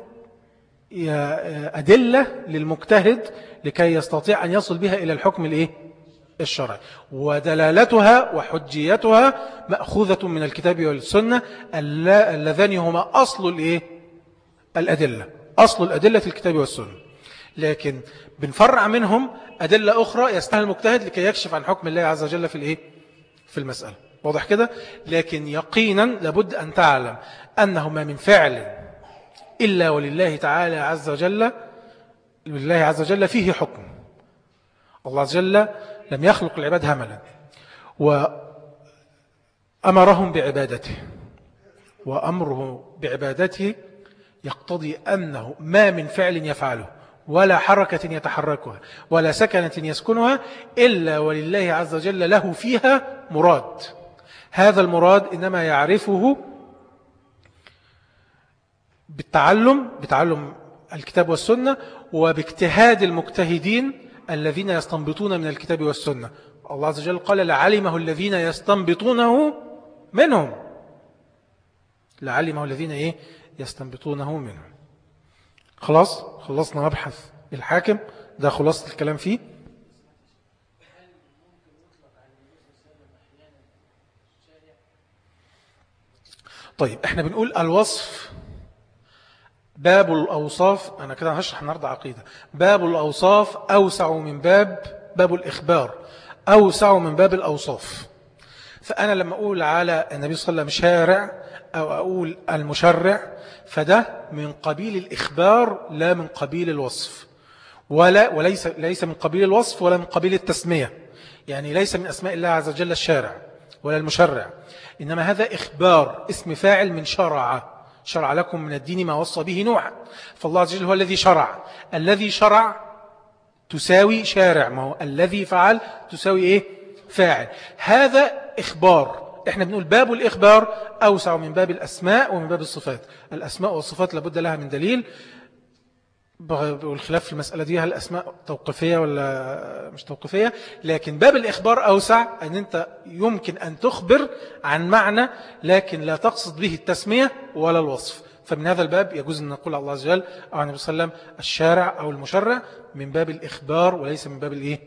أدلة للمجتهد لكي يستطيع أن يصل بها إلى الحكم الإيه؟ الشرعي ودلالتها وحجيتها مأخوذة من الكتاب والسنة اللذان هما أصل الإيه؟ الأدلة. أصل الأدلة في الكتاب والسنة. لكن بنفرع منهم أدلة أخرى يستهل المجتهد لكي يكشف عن حكم الله عز وجل في الإيه؟ في المسألة. واضح كده؟ لكن يقينا لابد أن تعلم أنه ما من فعل إلا ولله تعالى عز وجل لله عز وجل فيه حكم. الله عز وجل لم يخلق العباد هملا. وأمرهم بعبادته. وأمره بعبادته يقتضي أنه ما من فعل يفعله ولا حركة يتحركها ولا سكنة يسكنها إلا ولله عز وجل له فيها مراد. هذا المراد إنما يعرفه بالتعلم بتعلم الكتاب والسنة وباجتهاد المجتهدين الذين يستنبطون من الكتاب والسنة. الله عز وجل قال لعلمه الذين يستنبطونه منهم. لعلمه الذين إيه؟ يستنبطونه منهم. خلاص؟ خلصنا مبحث الحاكم. ده خلاصة الكلام فيه. طيب إحنا بنقول الوصف باب الأوصاف أنا كده هشرح النهاردة عقيدة. باب الأوصاف أوسع من باب باب الإخبار. أوسع من باب الأوصاف. فأنا لما أقول على النبي صلى الله عليه وسلم شارع أو أقول المشرع فده من قبيل الإخبار لا من قبيل الوصف. ولا وليس ليس من قبيل الوصف ولا من قبيل التسمية. يعني ليس من أسماء الله عز وجل الشارع ولا المشرع. إنما هذا إخبار اسم فاعل من شرع. شرع لكم من الدين ما وصى به نوح. فالله عز وجل هو الذي شرع. الذي شرع تساوي شارع. ما هو الذي فعل تساوي إيه؟ فاعل. هذا إخبار. إحنا بنقول باب الإخبار أوسع من باب الأسماء ومن باب الصفات. الأسماء والصفات لابد لها من دليل. والخلاف في المسألة دي هل الأسماء توقفية ولا مش توقفية لكن باب الإخبار أوسع أن أنت يمكن أن تخبر عن معنى لكن لا تقصد به التسمية ولا الوصف. فمن هذا الباب يجوز أن نقول الله عز وجل أو النبي صلى الله عليه وسلم الشارع أو المشرع من باب الإخبار وليس من باب الإيه؟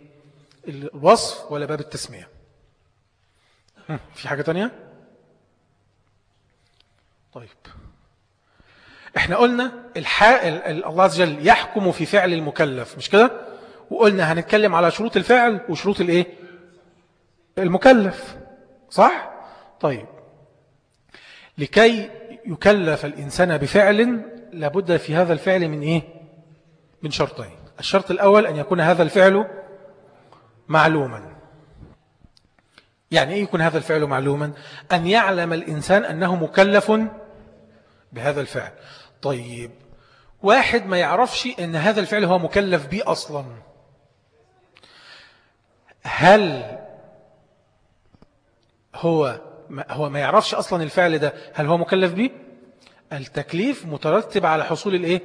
الوصف ولا باب التسمية. في حاجة تانية؟ طيب. إحنا قلنا الحائل الله عز وجل يحكم في فعل المكلف مش كده؟ وقلنا هنتكلم على شروط الفعل وشروط الايه؟ المكلف صح؟ طيب. لكي يكلف الإنسان بفعل لابد في هذا الفعل من إيه؟ من شرطين. الشرط الأول أن يكون هذا الفعل معلوما. يعني إيه يكون هذا الفعل معلوما؟ أن يعلم الإنسان أنه مكلف بهذا الفعل. طيب واحد ما يعرفش أن هذا الفعل هو مكلف به أصلا. هل هو هو ما يعرفش أصلا الفعل ده هل هو مكلف به التكليف مترتب على حصول الإيه؟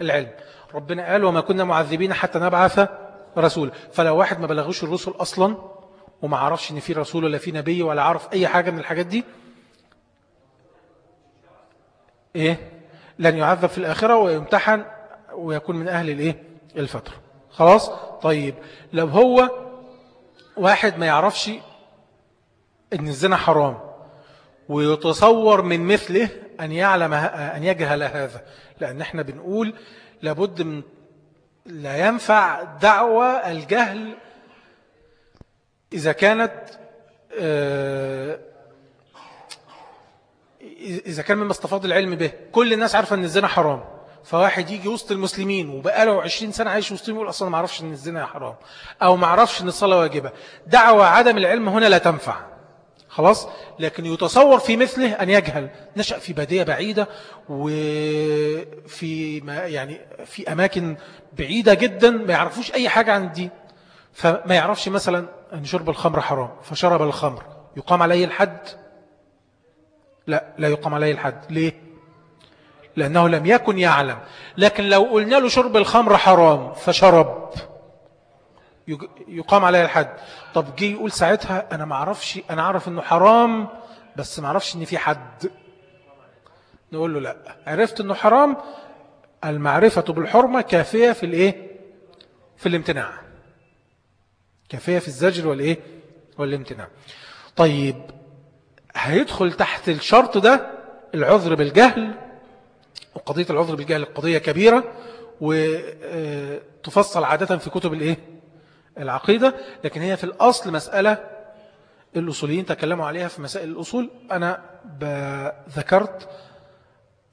العلم. ربنا قال وما كنا معذبين حتى نبعث رسول. فلو واحد ما بلغوش الرسل أصلا وما عرفش إن في رسول ولا في نبي ولا عرف أي حاجة من الحاجات دي إيه؟ لن يعذب في الآخرة ويمتحن ويكون من أهل الإيه؟ الفترة خلاص؟ طيب لو هو واحد ما يعرفش إن الزنا حرام ويتصور من مثله أن يعلم أن يجهل هذا لأن إحنا بنقول لابد من لا ينفع دعوة الجهل إذا كانت آه، إذا كان مما استفاض العلم به. كل الناس عارفة أن الزنا حرام. فواحد يجي وسط المسلمين وبقى له 20 سنة عايش وسطهم يقول أصلا ما عرفش أن الزنا حرام. أو ما عرفش أن الصلاة واجبة. دعوة عدم العلم هنا لا تنفع. خلاص؟ لكن يتصور في مثله أن يجهل. نشأ في بادية بعيدة وفي ما يعني في أماكن بعيدة جدا ما يعرفوش أي حاجة عن الدين. فما يعرفش مثلا أن شرب الخمر حرام. فشرب الخمر. يقام عليه الحد. لا لا يقام عليه الحد. ليه؟ لأنه لم يكن يعلم. لكن لو قلنا له شرب الخمر حرام فشرب. يقام عليه الحد. طب جي يقول ساعتها أنا ما أعرفش أنا أعرف أنه حرام بس ما أعرفش أن في حد. نقول له لا. عرفت أنه حرام؟ المعرفة بالحرمة كافية في الإيه؟ في الامتناع. كافية في الزجر والإيه؟ والامتناع. طيب هيدخل تحت الشرط ده العذر بالجهل وقضية العذر بالجهل قضية كبيرة وتفصل عادة في كتب الإيه؟ العقيدة لكن هي في الأصل مسألة الأصوليين تكلموا عليها في مسائل الأصول. أنا ذكرت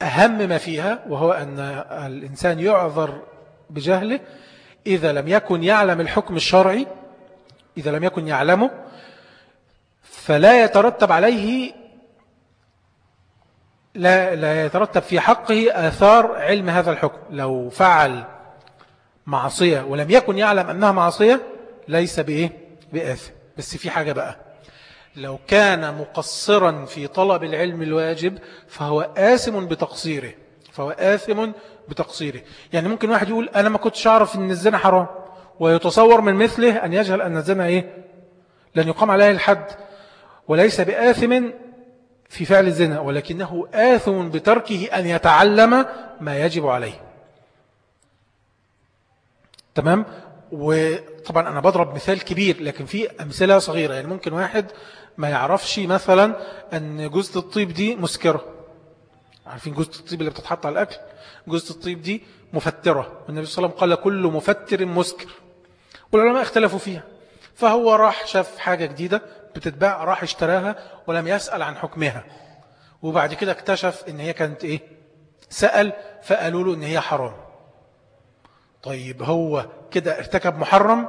أهم ما فيها وهو أن الإنسان يعذر بجهله إذا لم يكن يعلم الحكم الشرعي إذا لم يكن يعلمه فلا يترتب عليه لا, لا يترتب في حقه آثار علم هذا الحكم. لو فعل معصية ولم يكن يعلم أنها معصية ليس بإيه؟ بآثم. بس في حاجة بقى. لو كان مقصرا في طلب العلم الواجب فهو آثم بتقصيره. فهو آثم بتقصيره. يعني ممكن واحد يقول أنا ما كنتش أعرف أن الزنا حرام. ويتصور من مثله أن يجهل أن الزنا إيه؟ لن يقام عليه الحد. وليس بآثم في فعل الزنا ولكنه آثم بتركه أن يتعلم ما يجب عليه. تمام؟ وطبعا أنا بضرب مثال كبير لكن في أمثلة صغيرة. يعني ممكن واحد ما يعرفش مثلا أن جزء الطيب دي مسكرة. عارفين جزء الطيب اللي بتتحط على الأكل؟ جزء الطيب دي مفترة. والنبي صلى الله عليه وسلم قال كل مفتر مسكر. والعلماء اختلفوا فيها. فهو راح شاف حاجة جديدة بتتباع راح اشتراها ولم يسأل عن حكمها. وبعد كده اكتشف إن هي كانت إيه؟ سأل فقالوا له إن هي حرام. طيب هو كده ارتكب محرم؟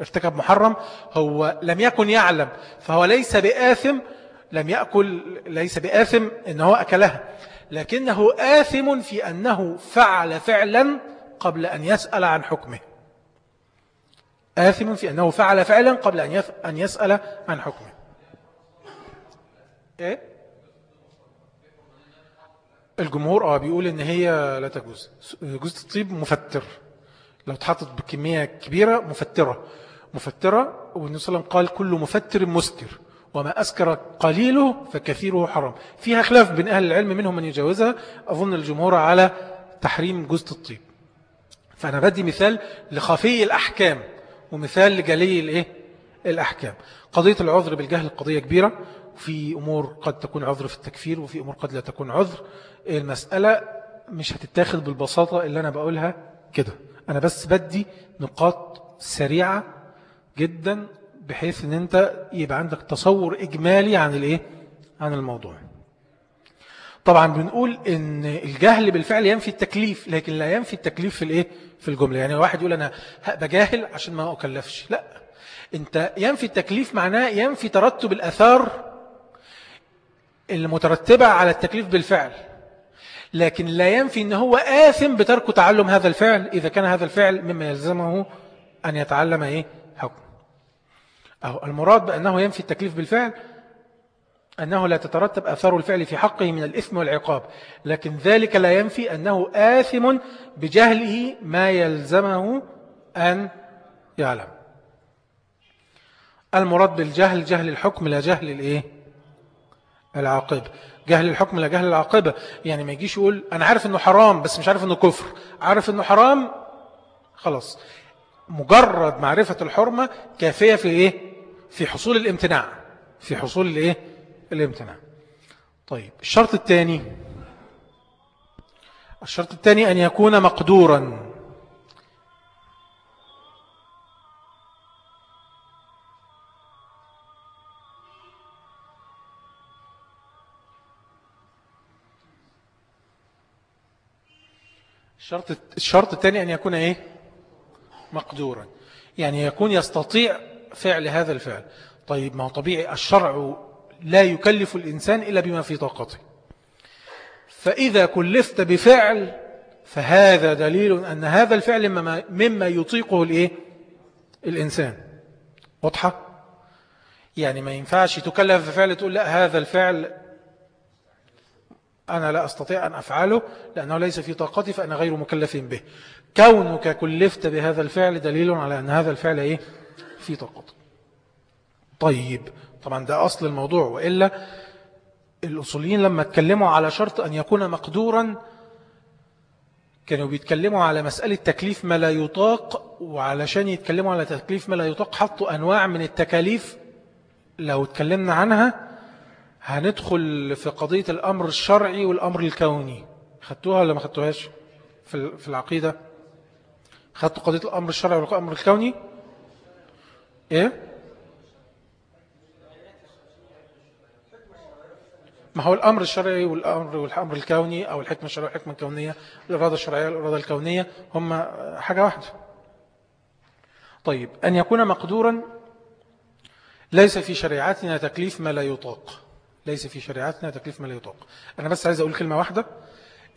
ارتكب محرم. هو لم يكن يعلم فهو ليس بآثم لم يأكل ليس بآثم إنه أكلها. لكنه آثم في أنه فعل فعلا قبل أن يسأل عن حكمه. آثم في أنه فعل فعلا قبل أن يسأل عن حكمه. إيه؟ الجمهور آه بيقول إن هي لا تجوز. جوز الطيب مفتر. لو اتحطت بكمية كبيرة مفترة. مفترة والنبي صلى الله عليه وسلم قال كل مفتر مسكر وما أسكر قليله فكثيره حرام. فيها خلاف بين أهل العلم منهم من يجوزها أظن الجمهور على تحريم جوز الطيب. فأنا بدي مثال لخفي الأحكام. ومثال لجلي الإيه؟ الأحكام. قضية العذر بالجهل قضية كبيرة. في أمور قد تكون عذر في التكفير وفي أمور قد لا تكون عذر. المسألة مش هتتاخد بالبساطة اللي أنا بقولها كده. أنا بس بدي نقاط سريعة جدا بحيث إن أنت يبقى عندك تصور إجمالي عن الإيه؟ عن الموضوع. طبعا بنقول إن الجهل بالفعل ينفي التكليف لكن لا ينفي التكليف في الإيه؟ في الجملة. يعني واحد يقول أنا بجاهل عشان ما أكلفش. لا. أنت ينفي التكليف معناه ينفي ترتب الآثار المترتبة على التكليف بالفعل. لكن لا ينفي إن هو آثم بترك تعلم هذا الفعل إذا كان هذا الفعل مما يلزمه أن يتعلم إيه؟ حكم. أو المراد بأنه ينفي التكليف بالفعل أنه لا تترتب أثار الفعل في حقه من الإثم والعقاب لكن ذلك لا ينفي أنه آثم بجهله ما يلزمه أن يعلم. المراد بالجهل جهل الحكم لا جهل الإيه؟ العاقبة. جهل الحكم لا جهل العاقبة. يعني ما يجيش يقول أنا عارف أنه حرام بس مش عارف أنه كفر. عارف أنه حرام؟ خلاص. مجرد معرفة الحرمة كافية في إيه؟ في حصول الامتناع. في حصول الإيه؟ الامتناع طيب الشرط الثاني الشرط الثاني أن يكون مقدورا. الشرط الشرط الثاني أن يكون إيه؟ مقدورا. يعني يكون يستطيع فعل هذا الفعل. طيب ما هو طبيعي الشرع لا يكلف الإنسان إلا بما في طاقته فإذا كلفت بفعل فهذا دليل أن هذا الفعل مما يطيقه الإيه؟ الإنسان واضحة؟ يعني ما ينفعش تكلف بفعل تقول لا هذا الفعل أنا لا أستطيع أن أفعله لأنه ليس في طاقتي فأنا غير مكلف به كونك كلفت بهذا الفعل دليل على أن هذا الفعل إيه؟ في طاقتك طيب طبعا ده أصل الموضوع وإلا الأصوليين لما اتكلموا على شرط أن يكون مقدورا كانوا بيتكلموا على مسألة تكليف ما لا يطاق وعلشان يتكلموا على تكليف ما لا يطاق حطوا أنواع من التكاليف. لو اتكلمنا عنها هندخل في قضية الأمر الشرعي والأمر الكوني. خدتوها ولا ما خدتوهاش في العقيدة؟ خدتوا قضية الأمر الشرعي والأمر الكوني؟ إيه؟ ما هو الأمر الشرعي والأمر والأمر الكوني أو الحكمة الشرعية والحكمة الكونية الإرادة الشرعية والإرادة الكونية هم حاجة واحدة. طيب أن يكون مقدورا ليس في شريعتنا تكليف ما لا يطاق. ليس في شريعتنا تكليف ما لا يطاق. أنا بس عايز أقول كلمة واحدة.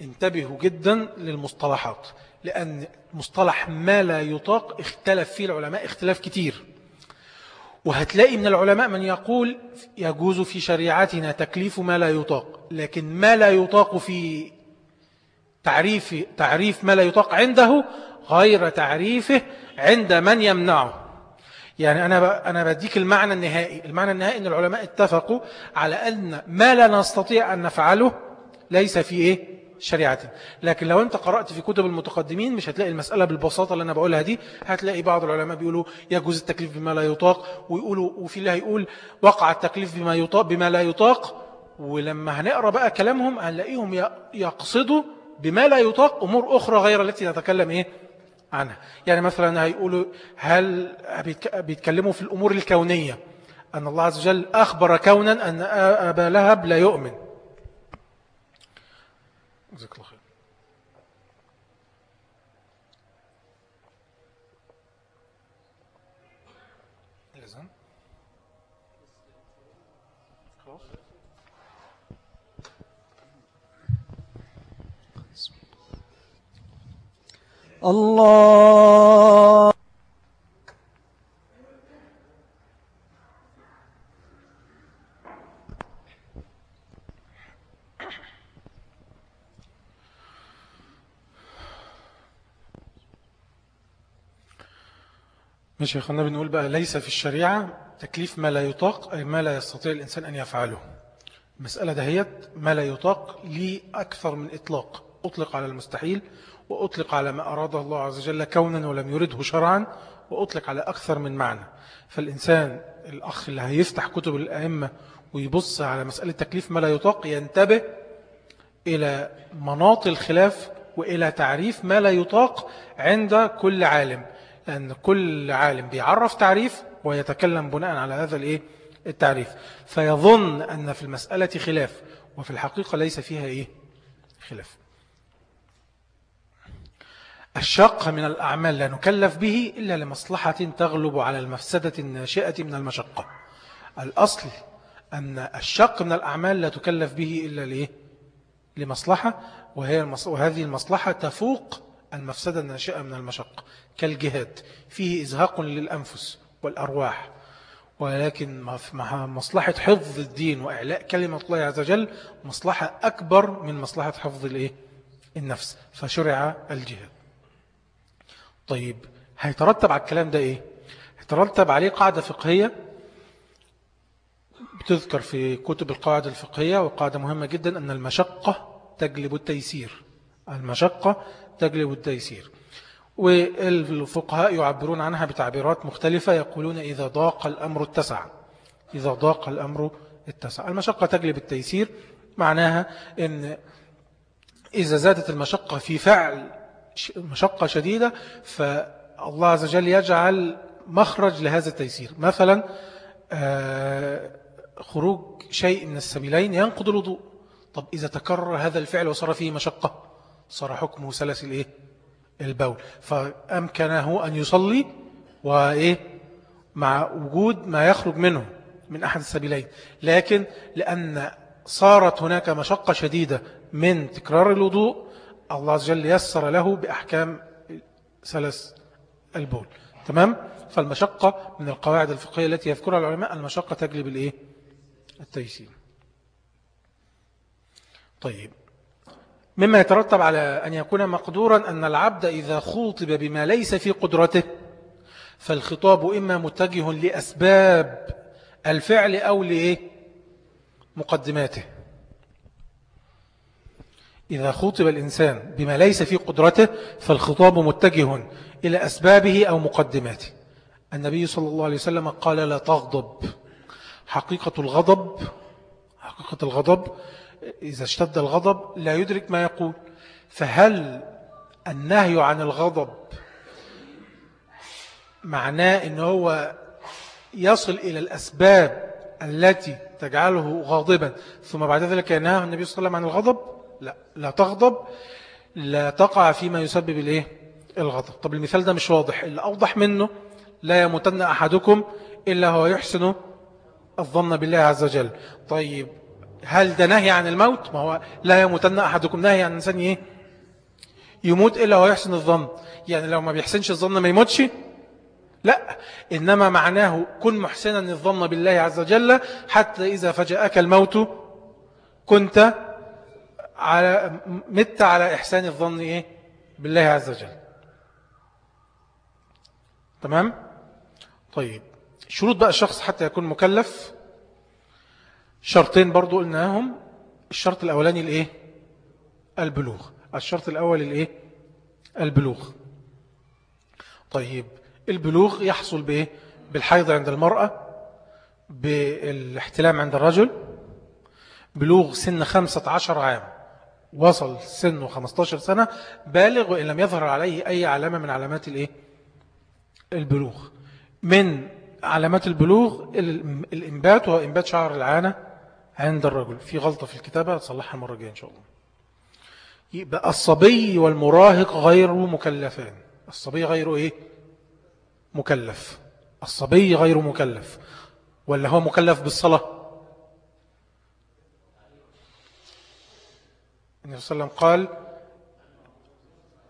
انتبهوا جدا للمصطلحات لأن مصطلح ما لا يطاق اختلف فيه العلماء اختلاف كتير. وهتلاقي من العلماء من يقول يجوز في شريعتنا تكليف ما لا يطاق لكن ما لا يطاق في تعريف, تعريف ما لا يطاق عنده غير تعريفه عند من يمنعه. يعني أنا أنا بديك المعنى النهائي المعنى النهائي أن العلماء اتفقوا على أن ما لا نستطيع أن نفعله ليس في إيه؟ شريعتنا لكن لو أنت قرأت في كتب المتقدمين مش هتلاقي المسألة بالبساطة اللي أنا بقولها دي. هتلاقي بعض العلماء بيقولوا يجوز التكليف بما لا يطاق ويقولوا وفي الله يقول وقع التكليف بما يطاق بما لا يطاق. ولما هنقرأ بقى كلامهم هنلاقيهم يقصدوا بما لا يطاق أمور أخرى غير التي نتكلم إيه؟ عنها. يعني مثلا هيقولوا هل بيتكلموا في الأمور الكونية. أن الله عز وجل أخبر كونا أن أبا لهب لا يؤمن. جزاك الله خير الله ماشي يا بنقول بقى ليس في الشريعة تكليف ما لا يطاق أي ما لا يستطيع الإنسان أن يفعله. المسألة دهيت ما لا يطاق لي أكثر من إطلاق. أطلق على المستحيل وأطلق على ما أراده الله عز وجل كونا ولم يرده شرعا وأطلق على أكثر من معنى. فالإنسان الأخ اللي هيفتح كتب الأئمة ويبص على مسألة تكليف ما لا يطاق ينتبه إلى مناط الخلاف وإلى تعريف ما لا يطاق عند كل عالم. لأن كل عالم بيعرف تعريف ويتكلم بناء على هذا الإيه؟ التعريف فيظن أن في المسألة خلاف وفي الحقيقة ليس فيها إيه؟ خلاف الشق من الأعمال لا نكلف به إلا لمصلحة تغلب على المفسدة الناشئة من المشقة الأصل أن الشق من الأعمال لا تكلف به إلا؟ لمصلحة وهي المص... وهذه المصلحة تفوق المفسدة الناشئة من المشقة كالجهاد فيه إزهاق للأنفس والأرواح ولكن مع مصلحة حفظ الدين وإعلاء كلمة الله عز وجل مصلحة أكبر من مصلحة حفظ الإيه؟ النفس فشرع الجهاد طيب هيترتب على الكلام ده إيه؟ هيترتب عليه قاعدة فقهية بتذكر في كتب القاعدة الفقهية وقاعدة مهمة جدا أن المشقة تجلب التيسير المشقة تجلب التيسير. والفقهاء يعبرون عنها بتعبيرات مختلفة يقولون إذا ضاق الأمر اتسع. إذا ضاق الأمر اتسع. المشقة تجلب التيسير معناها أن إذا زادت المشقة في فعل مشقة شديدة فالله عز وجل يجعل مخرج لهذا التيسير. مثلا آه، خروج شيء من السبيلين ينقض الوضوء. طب إذا تكرر هذا الفعل وصار فيه مشقة؟ صار حكمه سلس الإيه؟ البول فأمكنه أن يصلي وإيه؟ مع وجود ما يخرج منه من أحد السبيلين لكن لأن صارت هناك مشقة شديدة من تكرار الوضوء الله عز وجل يسر له بأحكام سلس البول تمام؟ فالمشقة من القواعد الفقهية التي يذكرها العلماء المشقة تجلب الإيه؟ التيسير طيب مما يترتب على أن يكون مقدورا أن العبد إذا خوطب بما ليس في قدرته فالخطاب إما متجه لأسباب الفعل أو لإيه؟ مقدماته. إذا خوطب الإنسان بما ليس في قدرته فالخطاب متجه إلى أسبابه أو مقدماته. النبي صلى الله عليه وسلم قال لا تغضب. حقيقة الغضب حقيقة الغضب إذا اشتد الغضب لا يدرك ما يقول. فهل النهي عن الغضب معناه أنه هو يصل إلى الأسباب التي تجعله غاضبا ثم بعد ذلك ينهى النبي صلى الله عليه وسلم عن الغضب؟ لا. لا تغضب لا تقع فيما يسبب الايه الغضب. طب المثال ده مش واضح. اللي أوضح منه لا يموتن أحدكم إلا هو يحسن الظن بالله عز وجل. طيب هل ده نهي عن الموت؟ ما هو لا يموتن أحدكم. نهي عن الإنسان إيه؟ يموت إلا هو يحسن الظن. يعني لو ما بيحسنش الظن ما يموتش؟ لا. إنما معناه كن محسنا الظن بالله عز وجل حتى إذا فجأك الموت كنت على مت على إحسان الظن إيه؟ بالله عز وجل. تمام؟ طيب. شروط بقى الشخص حتى يكون مكلف. شرطين برضو قلناهم. الشرط الأولاني الإيه؟ البلوغ. الشرط الأول الإيه؟ البلوغ. طيب البلوغ يحصل بإيه؟ بالحيض عند المرأة بالاحتلام عند الرجل. بلوغ سن خمسة عشر عام. وصل سنه 15 سنة. بالغ وإن لم يظهر عليه أي علامة من علامات الإيه؟ البلوغ. من علامات البلوغ الإنبات وهو إنبات شعر العانة. عند الرجل. في غلطة في الكتابة تصلحها المرة الجاية إن شاء الله. يبقى الصبي والمراهق غير مكلفان. الصبي غير إيه؟ مكلف. الصبي غير مكلف. ولا هو مكلف بالصلاة؟ النبي صلى الله عليه وسلم قال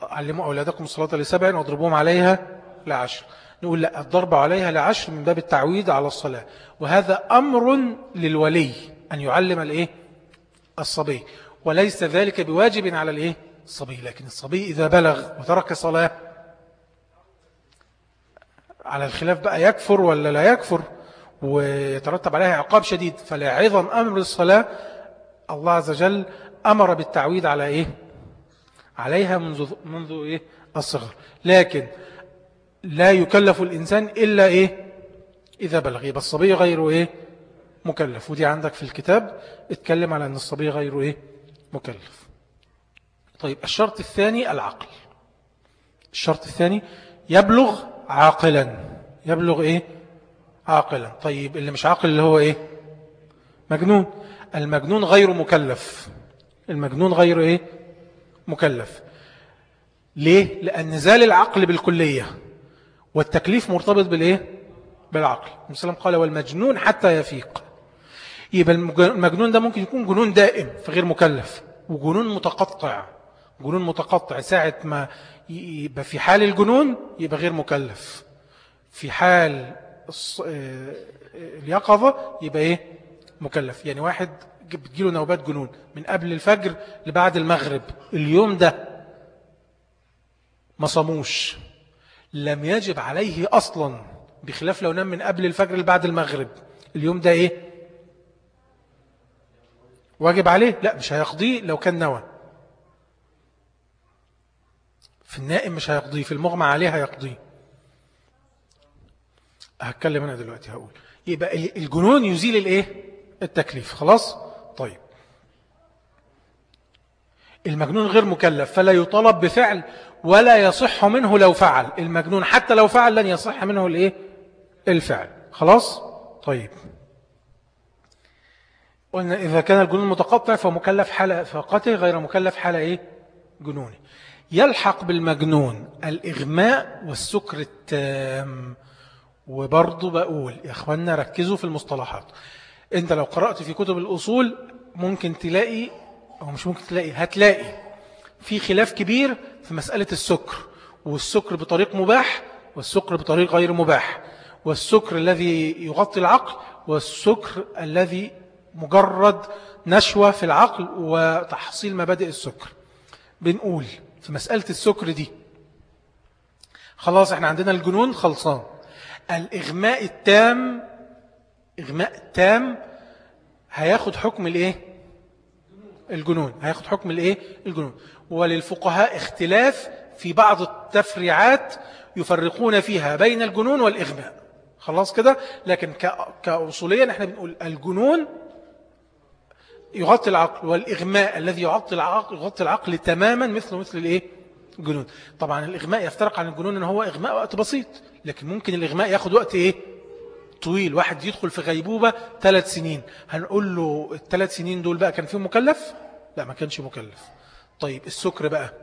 علموا أولادكم الصلاة لسبع واضربوهم عليها لعشر. نقول لا الضرب عليها لعشر من باب التعويد على الصلاة. وهذا أمر للولي. أن يعلم الإيه؟ الصبي. وليس ذلك بواجب على الإيه؟ الصبي. لكن الصبي إذا بلغ وترك صلاة على الخلاف بقى يكفر ولا لا يكفر ويترتب عليها عقاب شديد فلا عظم أمر الصلاة. الله عز وجل أمر بالتعويد على إيه؟ عليها منذ, منذ إيه؟ الصغر. لكن لا يكلف الإنسان إلا إيه؟ إذا بلغ. يبقى الصبي غير إيه؟ مكلف. ودي عندك في الكتاب اتكلم على أن الصبي غير إيه؟ مكلف. طيب الشرط الثاني العقل. الشرط الثاني يبلغ عاقلا. يبلغ إيه؟ عاقلا. طيب اللي مش عاقل اللي هو إيه؟ مجنون. المجنون غير مكلف. المجنون غير إيه؟ مكلف. ليه؟ لأن زال العقل بالكلية والتكليف مرتبط بالإيه؟ بالعقل. النبي قال والمجنون حتى يفيق. يبقى المجنون ده ممكن يكون جنون دائم فغير مكلف. وجنون متقطع. جنون متقطع. ساعة ما يبقى في حال الجنون يبقى غير مكلف. في حال آه، اليقظة يبقى إيه؟ مكلف. يعني واحد بتجيله نوبات جنون من قبل الفجر لبعد المغرب. اليوم ده ما صاموش. لم يجب عليه أصلا بخلاف لو نام من قبل الفجر لبعد المغرب. اليوم ده إيه؟ واجب عليه؟ لا مش هيقضيه لو كان نوى. في النائم مش هيقضيه في المغمى عليه هيقضيه. هتكلم أنا دلوقتي هقول. يبقى الجنون يزيل الإيه؟ التكليف. خلاص؟ طيب. المجنون غير مكلف فلا يطالب بفعل ولا يصح منه لو فعل. المجنون حتى لو فعل لن يصح منه الإيه؟ الفعل. خلاص؟ طيب. قلنا إذا كان الجنون متقطع فمكلف حالة فقته غير مكلف حالة إيه؟ جنوني يلحق بالمجنون الإغماء والسكر التام. وبرضو بقول يا أخوانا ركزوا في المصطلحات. أنت لو قرأت في كتب الأصول ممكن تلاقي أو مش ممكن تلاقي هتلاقي في خلاف كبير في مسألة السكر. والسكر بطريق مباح والسكر بطريق غير مباح. والسكر الذي يغطي العقل والسكر الذي مجرد نشوة في العقل وتحصيل مبادئ السكر. بنقول في مسألة السكر دي خلاص إحنا عندنا الجنون خلصان. الإغماء التام إغماء تام هياخد حكم الإيه؟ الجنون. هياخد حكم الإيه؟ الجنون. وللفقهاء اختلاف في بعض التفريعات يفرقون فيها بين الجنون والإغماء. خلاص كده؟ لكن كأصوليا إحنا بنقول الجنون يغطي العقل والإغماء الذي يغطي العقل, يغطي العقل تماما مثل مثل الإيه؟ الجنون. طبعا الإغماء يفترق عن الجنون أن هو إغماء وقت بسيط لكن ممكن الإغماء ياخد وقت إيه؟ طويل. واحد يدخل في غيبوبة ثلاث سنين. هنقول له الثلاث سنين دول بقى كان فيه مكلف؟ لا ما كانش مكلف. طيب السكر بقى.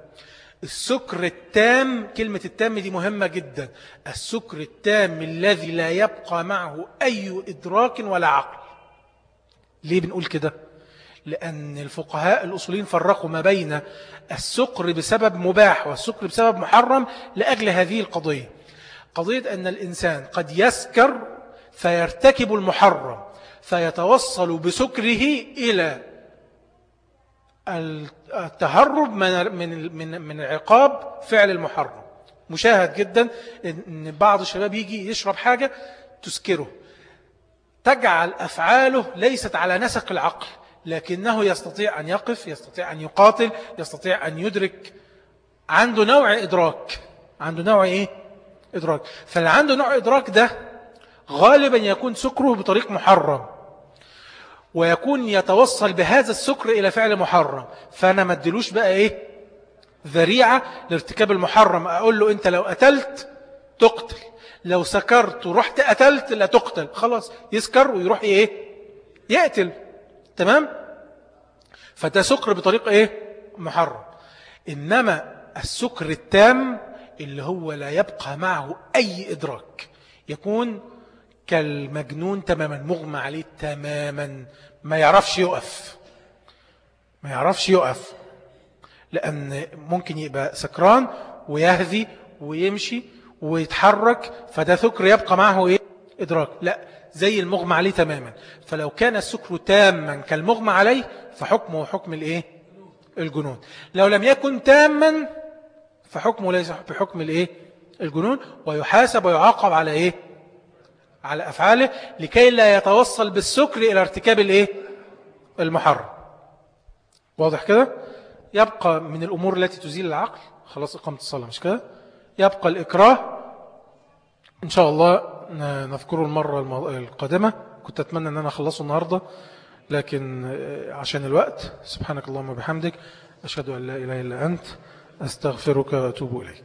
السكر التام كلمة التام دي مهمة جدا. السكر التام الذي لا يبقى معه أي إدراك ولا عقل. ليه بنقول كده؟ لأن الفقهاء الأصولين فرقوا ما بين السكر بسبب مباح والسكر بسبب محرم لأجل هذه القضية. قضية أن الإنسان قد يسكر فيرتكب المحرم فيتوصل بسكره إلى التهرب من من من من عقاب فعل المحرم. مشاهد جدا إن بعض الشباب يجي يشرب حاجة تسكره. تجعل أفعاله ليست على نسق العقل. لكنه يستطيع أن يقف يستطيع أن يقاتل يستطيع أن يدرك عنده نوع إدراك. عنده نوع إيه؟ إدراك. فاللي عنده نوع إدراك ده غالبا يكون سكره بطريق محرم ويكون يتوصل بهذا السكر إلى فعل محرم. فأنا ما ادلوش بقى إيه؟ ذريعة لارتكاب المحرم. أقول له أنت لو قتلت تقتل لو سكرت ورحت قتلت لا تقتل. خلاص يسكر ويروح إيه؟ يقتل. تمام؟ فده سكر بطريقة إيه؟ محرم. إنما السكر التام اللي هو لا يبقى معه أي إدراك يكون كالمجنون تماما مغمى عليه تماما ما يعرفش يقف. ما يعرفش يقف. لأن ممكن يبقى سكران ويهذي ويمشي ويتحرك فده سكر يبقى معه إيه؟ إدراك لا زي المغمى عليه تماما فلو كان السكر تاما كالمغمى عليه فحكمه حكم الإيه؟ الجنون لو لم يكن تاما فحكمه ليس بحكم الإيه؟ الجنون ويحاسب ويعاقب على إيه؟ على أفعاله لكي لا يتوصل بالسكر إلى ارتكاب الإيه؟ المحرم واضح كده يبقى من الأمور التي تزيل العقل خلاص إقامة الصلاة مش كده يبقى الإكراه إن شاء الله نذكره المرة القادمة. كنت أتمنى أن أنا أخلصه النهاردة لكن عشان الوقت سبحانك اللهم وبحمدك أشهد أن لا إله إلا أنت أستغفرك وأتوب إليك.